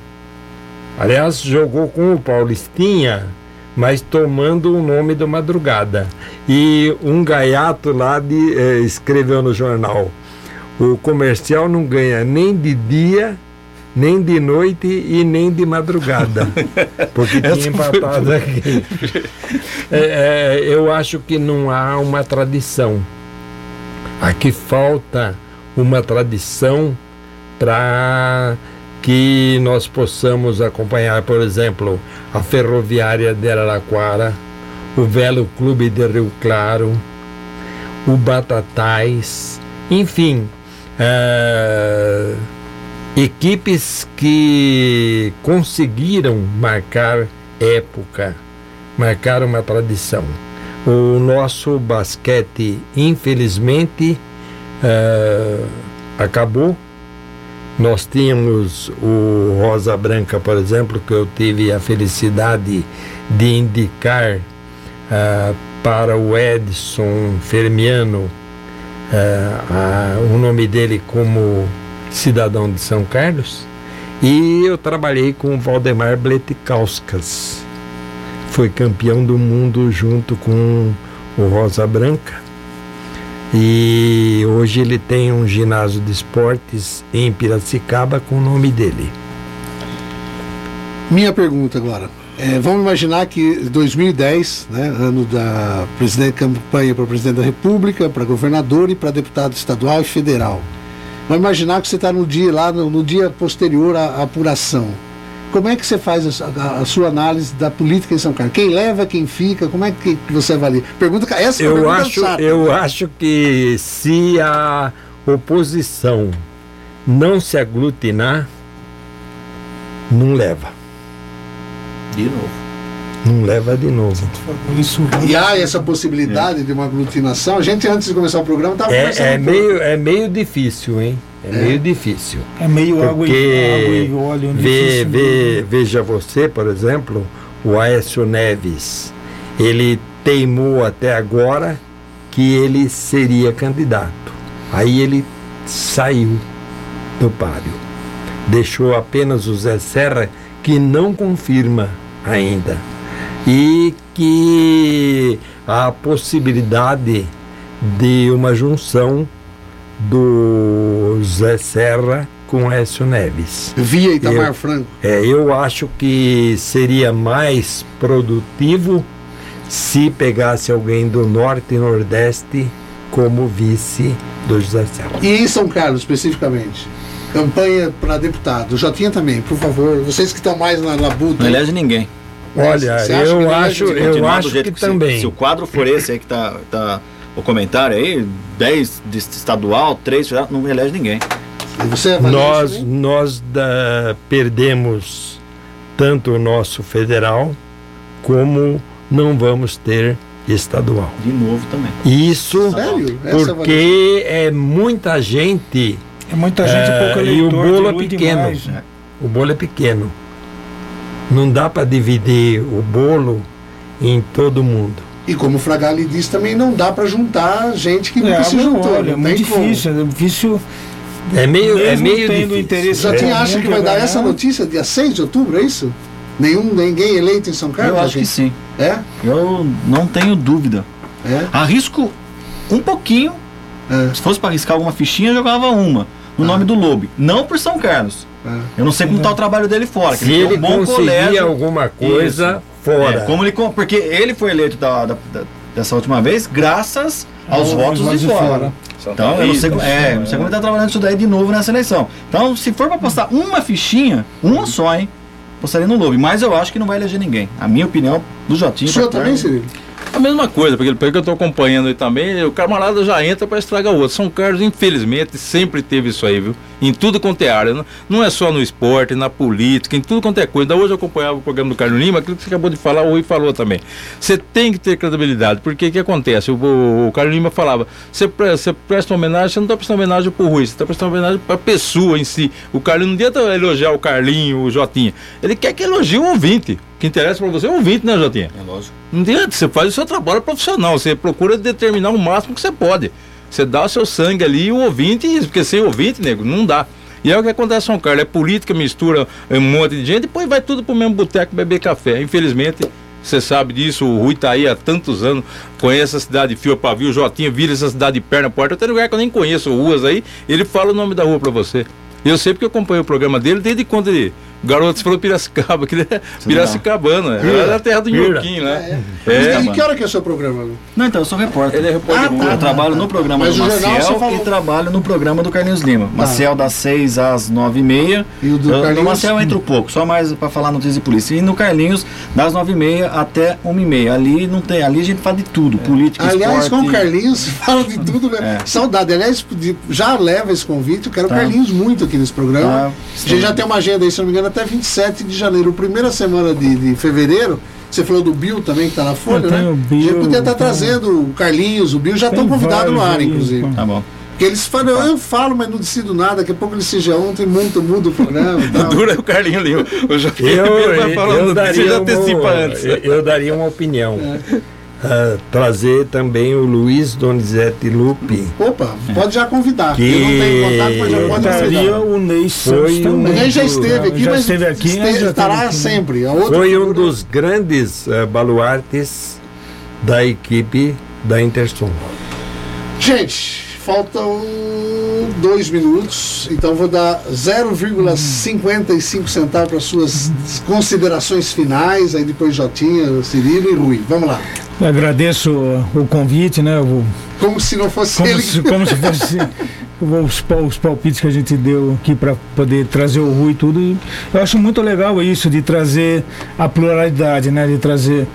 Speaker 4: Aliás, jogou com o Paulistinha, mas tomando o nome do Madrugada. E um gaiato lá de, eh, escreveu no jornal: o comercial não ganha nem de dia, nem de noite e nem de madrugada. Porque tinha empatado aqui. É, é, eu acho que não há uma tradição. Aqui falta uma tradição para que nós possamos acompanhar, por exemplo, a Ferroviária de Araraquara, o Velo Clube de Rio Claro, o Batatais, enfim, eh, equipes que conseguiram marcar época, marcar uma tradição. O nosso basquete, infelizmente, eh, acabou. Nós tínhamos o Rosa Branca, por exemplo, que eu tive a felicidade de indicar ah, para o Edson Fermiano ah, o nome dele como cidadão de São Carlos. E eu trabalhei com o Valdemar Bletikauskas. Foi campeão do mundo junto com o Rosa Branca. E hoje ele tem um ginásio de esportes em Piracicaba com o nome dele.
Speaker 2: Minha pergunta agora. É, vamos imaginar que 2010, né, ano da presidente, campanha para presidente da República, para governador e para deputado estadual e federal. Vamos imaginar que você está no dia lá, no, no dia posterior à, à apuração. Como é que você faz a, a- a sua análise da política em São Carlos? Quem leva, quem fica? Como é que que você avalia? Pergunta, essa é uma
Speaker 4: Eu
Speaker 2: pergunta
Speaker 4: acho,
Speaker 2: chata.
Speaker 4: eu acho que se a oposição não se aglutinar, não leva.
Speaker 5: De novo.
Speaker 4: Não leva de novo.
Speaker 6: Isso
Speaker 2: E há essa possibilidade de uma aglutinação. A gente, antes de começar o programa, estava conversando
Speaker 4: É, é, meio, é meio difícil, hein? É, meio difícil.
Speaker 6: é meio água e, água e óleo. né?
Speaker 4: vê, vê, veja você, por exemplo, o Aécio Neves. Ele teimou até agora que ele seria candidato. Aí ele saiu do páreo. Deixou apenas o Zé Serra, que não confirma ainda. E que há a possibilidade de uma junção do Zé Serra com Écio Neves.
Speaker 2: Via Itamar
Speaker 4: Eu-
Speaker 2: Franco.
Speaker 4: É, eu acho que seria mais produtivo se pegasse alguém do Norte e Nordeste como vice do José Serra.
Speaker 2: E em São Carlos, especificamente? Campanha para deputado. Jotinha também, por favor. Vocês que estão mais na labuta.
Speaker 5: Não elege ninguém.
Speaker 4: Olha,
Speaker 2: Você acha que
Speaker 4: eu acho, eu acho que
Speaker 5: se-
Speaker 4: também.
Speaker 5: Se, o quadro for esse aí que tá, tá o comentário aí, 10 de estadual, 3 federal, não elege ninguém.
Speaker 2: E Você
Speaker 4: Nós,
Speaker 2: isso
Speaker 4: nós da- perdemos tanto o nosso federal como não vamos ter estadual.
Speaker 5: De novo também.
Speaker 4: Isso
Speaker 2: Sério?
Speaker 4: Porque é muita gente,
Speaker 6: É muita gente,
Speaker 4: É,
Speaker 6: pouco
Speaker 4: e o
Speaker 6: eleitor,
Speaker 4: bolo é pequeno.
Speaker 6: demais, né?
Speaker 4: o bolo é pequeno. Não dá para dividir o bolo em todo mundo.
Speaker 2: E como o Fragali disse, também não dá para juntar gente que nunca
Speaker 6: É,
Speaker 2: se juntou.
Speaker 6: olha, é
Speaker 2: não
Speaker 6: muito
Speaker 2: tem como.
Speaker 6: difícil, é difícil.
Speaker 4: É meio, é meio
Speaker 6: tendo
Speaker 4: difícil.
Speaker 6: interesse-
Speaker 2: Jotinha
Speaker 6: É,
Speaker 2: acha que vai dar essa notícia dia 6 de outubro, é isso? Nenhum, ninguém eleito em São Carlos?
Speaker 5: Eu acho que sim.
Speaker 2: É?
Speaker 5: Eu não tenho dúvida.
Speaker 2: É?
Speaker 5: Arrisco um pouquinho.
Speaker 2: É.
Speaker 5: Se fosse para arriscar alguma fichinha, eu jogava uma. No nome do Lobe. Não por São Carlos.
Speaker 2: É.
Speaker 5: Eu não sei como está o trabalho dele fora.
Speaker 4: Se
Speaker 5: tem
Speaker 4: ele
Speaker 5: um bom
Speaker 4: conseguir
Speaker 5: colégio.
Speaker 4: alguma coisa fora.
Speaker 5: É, como ele, porque ele foi eleito da- da- da- dessa última vez graças aos votos de fora.
Speaker 6: fora.
Speaker 5: Então, eu não sei, como- é, não sei como ele está trabalhando isso daí de novo nessa eleição. Então, se for para postar uma fichinha, uma só, hein? Postaria no Lobe. Mas eu acho que não vai eleger ninguém. A minha opinião do Jotinho.
Speaker 2: O senhor também, Cirilo?
Speaker 3: A mesma coisa, porque pelo que eu estou acompanhando aí também, o camarada já entra para estragar o outro. São Carlos, infelizmente, sempre teve isso aí, viu? Em tudo quanto é área. Não, é só no esporte, na política, em tudo quanto é coisa. Hoje eu acompanhava o programa do Carlos Lima, aquilo que você acabou de falar, o Rui falou também. Você tem que ter credibilidade, porque o que acontece? O, o, o Carlos Lima falava, você, pre- você presta homenagem, você não está prestando homenagem pro Rui, você está prestando homenagem para a pessoa em si. O Carlos não adianta elogiar o Carlinho, o Jotinha. Ele quer que elogie o ouvinte. O que interessa para você é o ouvinte, né, Jotinha?
Speaker 5: É lógico.
Speaker 3: Não adianta, você faz o seu trabalho profissional, você procura determinar o máximo que você pode. Você dá o seu sangue ali e o ouvinte, porque sem ouvinte, nego, não dá. E é o que acontece em São Carlos, é política, mistura um monte de gente, depois vai tudo pro mesmo boteco beber café. Infelizmente, você sabe disso, o Rui tá aí há tantos anos, conhece a cidade de fio pavio, Jotinha vira essa cidade de perna porta, tem lugar que eu nem conheço, ruas aí, ele fala o nome da rua pra você. Eu sei porque eu acompanho o programa dele desde quando ele. Garoto, você falou Piracicaba, que ele é piracicabano, é da terra do. Nhoquinho, né?
Speaker 2: e
Speaker 3: mano.
Speaker 2: que hora que é o seu programa?
Speaker 5: Não, então, eu sou repórter.
Speaker 3: Ele é repórter.
Speaker 5: Eu, eu trabalho no programa
Speaker 2: Mas
Speaker 5: do Maciel
Speaker 2: falou.
Speaker 5: e trabalho no programa do Carlinhos Lima. Maciel das 6 às 9 e meia.
Speaker 2: E o do
Speaker 5: Eu-
Speaker 2: Carlinhos?
Speaker 5: No Maciel entra um pouco, só mais para falar notícias de polícia. E no Carlinhos, das 9 e meia até 1 e meia. Ali não tem, ali a gente fala de tudo, política,
Speaker 2: Aliás,
Speaker 5: esporte.
Speaker 2: com o Carlinhos, fala de tudo, né?
Speaker 5: É.
Speaker 2: Saudade. Aliás, já leva esse convite, eu quero
Speaker 5: Tá.
Speaker 2: o Carlinhos muito aqui nesse programa.
Speaker 5: Tá.
Speaker 2: a gente já tem uma agenda aí, se não me engano, até 27 de janeiro. Primeira semana de, de fevereiro. Você falou do Bill também, que tá na Folha,
Speaker 6: Eu
Speaker 2: né?
Speaker 6: o Bill,
Speaker 2: a gente podia estar
Speaker 6: tem-
Speaker 2: trazendo o Carlinhos, o Bill já estão convidados no ar,
Speaker 6: aí,
Speaker 2: inclusive.
Speaker 5: Tá bom.
Speaker 2: Porque eles falam, eu falo, mas não decido nada. Daqui a pouco eles se já ontem, muda, muda o programa. tal.
Speaker 3: Dura é o Carlinho Lima.
Speaker 4: Eu,
Speaker 3: vai
Speaker 4: eu,
Speaker 3: falando, você
Speaker 4: daria
Speaker 3: já
Speaker 4: uma,
Speaker 3: antecipa antes.
Speaker 4: eu, eu daria uma opinião. Ah, trazer também o Luiz Donizete Lupe.
Speaker 2: Opa, pode já convidar.
Speaker 4: Que-
Speaker 2: Eu não tenho contato, mas já pode
Speaker 6: Estaria
Speaker 2: convidar.
Speaker 6: o Ney Santos
Speaker 4: Foi um-
Speaker 6: também.
Speaker 2: Ninguém já esteve aqui,
Speaker 6: já
Speaker 2: mas
Speaker 6: esteve aqui,
Speaker 2: este-
Speaker 6: já
Speaker 2: estará
Speaker 6: aqui, né?
Speaker 2: sempre. A outra
Speaker 4: Foi um dos grandes eh, baluartes da equipe da Intersom.
Speaker 2: Gente, faltam dois minutos, então vou dar 0,55 centavos para suas considerações finais, aí depois Jotinha, Cirilo e Rui. Vamos lá.
Speaker 6: Agradeço o convite, né? O,
Speaker 2: Como se não fosse
Speaker 6: como,
Speaker 2: ele.
Speaker 6: se, como se fosse os, os palpites que a gente deu aqui para poder trazer o Rui e tudo. E Eu acho muito legal isso de trazer a pluralidade, né? De trazer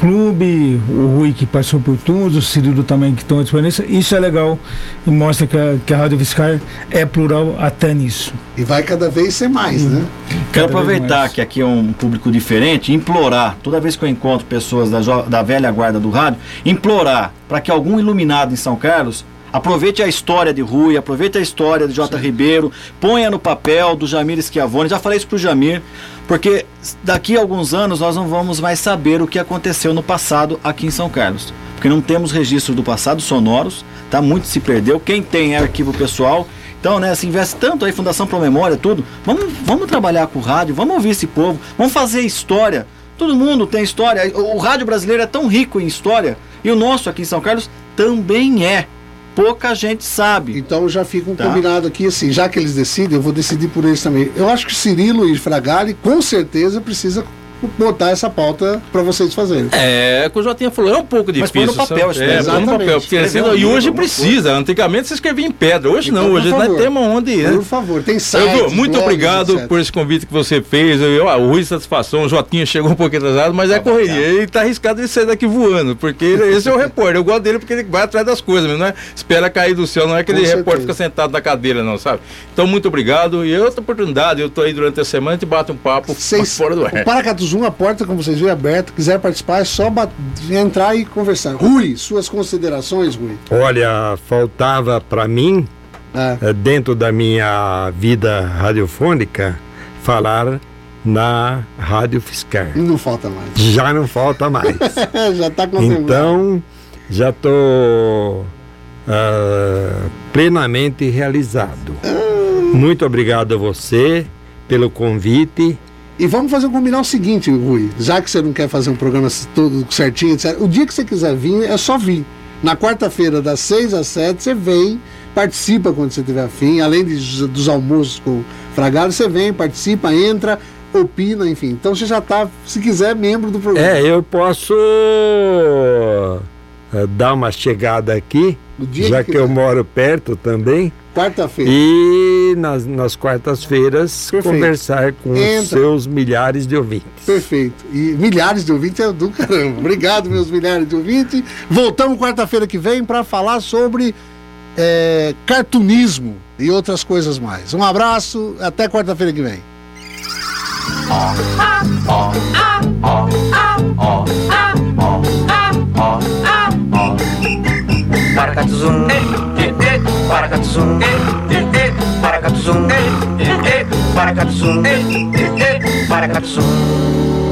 Speaker 6: clube, o Rui que passou por tudo, o Cirilo também que estão à disponível. Isso é legal e mostra que a, que a Rádio Fiscal é plural até nisso.
Speaker 2: E vai cada vez ser mais, né?
Speaker 5: Quero aproveitar que aqui é um público diferente implorar, toda vez que eu encontro pessoas da, da velha guarda do rádio, implorar para que algum iluminado em São Carlos aproveite a história de Rui, aproveite a história de J. Ribeiro, ponha no papel do Jamir Schiavone. Já falei isso pro Jamir, porque daqui a alguns anos nós não vamos mais saber o que aconteceu no passado aqui em São Carlos. Porque não temos registros do passado sonoros, tá? Muito se perdeu. Quem tem é arquivo pessoal. Então, né, se investe tanto aí, Fundação Pro Memória, tudo. Vamos, vamos trabalhar com o rádio, vamos ouvir esse povo, vamos fazer história. Todo mundo tem história. O, o rádio brasileiro é tão rico em história e o nosso aqui em São Carlos também é. Pouca gente sabe.
Speaker 2: Então já fica um
Speaker 5: Tá.
Speaker 2: combinado aqui, assim, já que eles decidem, eu vou decidir por eles também. Eu acho que Cirilo e Fragali, com certeza, precisa botar essa pauta para vocês fazerem.
Speaker 3: É, que o Jotinha falou, é um pouco
Speaker 5: Mas
Speaker 3: difícil.
Speaker 5: põe no papel,
Speaker 3: sabe? é, põe no papel.
Speaker 2: Exatamente.
Speaker 3: Porque, assim,
Speaker 5: um
Speaker 3: e
Speaker 5: livro,
Speaker 3: hoje precisa. Antigamente você escrevia em pedra, hoje
Speaker 2: Então,
Speaker 3: não. Hoje nós temos onde. né?
Speaker 2: Por favor, tem sites,
Speaker 3: muito
Speaker 2: blogs,
Speaker 3: obrigado
Speaker 2: etc.
Speaker 3: por esse convite que você fez. Eu, eu, ah, o Rui satisfação, o Jotinha chegou um pouquinho atrasado, mas é correria. Ele tá arriscado de sair daqui voando, porque ele- esse é o repórter. Eu gosto dele porque ele vai atrás das coisas, não é? Espera cair do céu, não é aquele repórter fica sentado na cadeira, não, sabe? Então, muito obrigado. E outra oportunidade, eu tô aí durante a semana e a gente bate um papo
Speaker 2: Vocês,
Speaker 3: fora do ar.
Speaker 2: o Paracatu Zoom, a porta, como vocês viram, é aberta. Quiser participar, é só entrar e conversar. Rui, suas considerações, Rui.
Speaker 4: Olha, faltava para mim,
Speaker 2: Ah,
Speaker 4: eh, dentro da minha vida radiofônica, falar na Rádio Fiscal.
Speaker 2: não falta mais.
Speaker 4: Já não falta mais.
Speaker 2: Já está contemplado.
Speaker 4: Então, já estou plenamente realizado. Muito obrigado a você pelo convite
Speaker 2: E vamos fazer combinar o seguinte, Rui. Já que você não quer fazer um programa todo certinho, etc. O dia que você quiser vir, é só vir. Na quarta-feira, das 6 às 7, você vem, participa quando você tiver afim, além de, dos almoços com Fragado, você vem, participa, entra, opina, enfim. Então você já está, se quiser, membro do programa.
Speaker 4: É, eu posso dar uma chegada aqui, já
Speaker 2: que
Speaker 4: que eu moro perto também,
Speaker 2: Quarta-feira.
Speaker 4: e nas, nas quartas-feiras conversar com
Speaker 2: Entra.
Speaker 4: os seus milhares de ouvintes.
Speaker 2: Perfeito. E milhares de ouvintes é do caramba. Obrigado, meus milhares de ouvintes. Voltamos quarta-feira que vem para falar sobre é, cartunismo e outras coisas mais. Um abraço, até quarta-feira que vem.
Speaker 1: Paracatuzum, paracatuzum, paracatuzum, eh, eh, eh, paracatuzum, paracatuzum.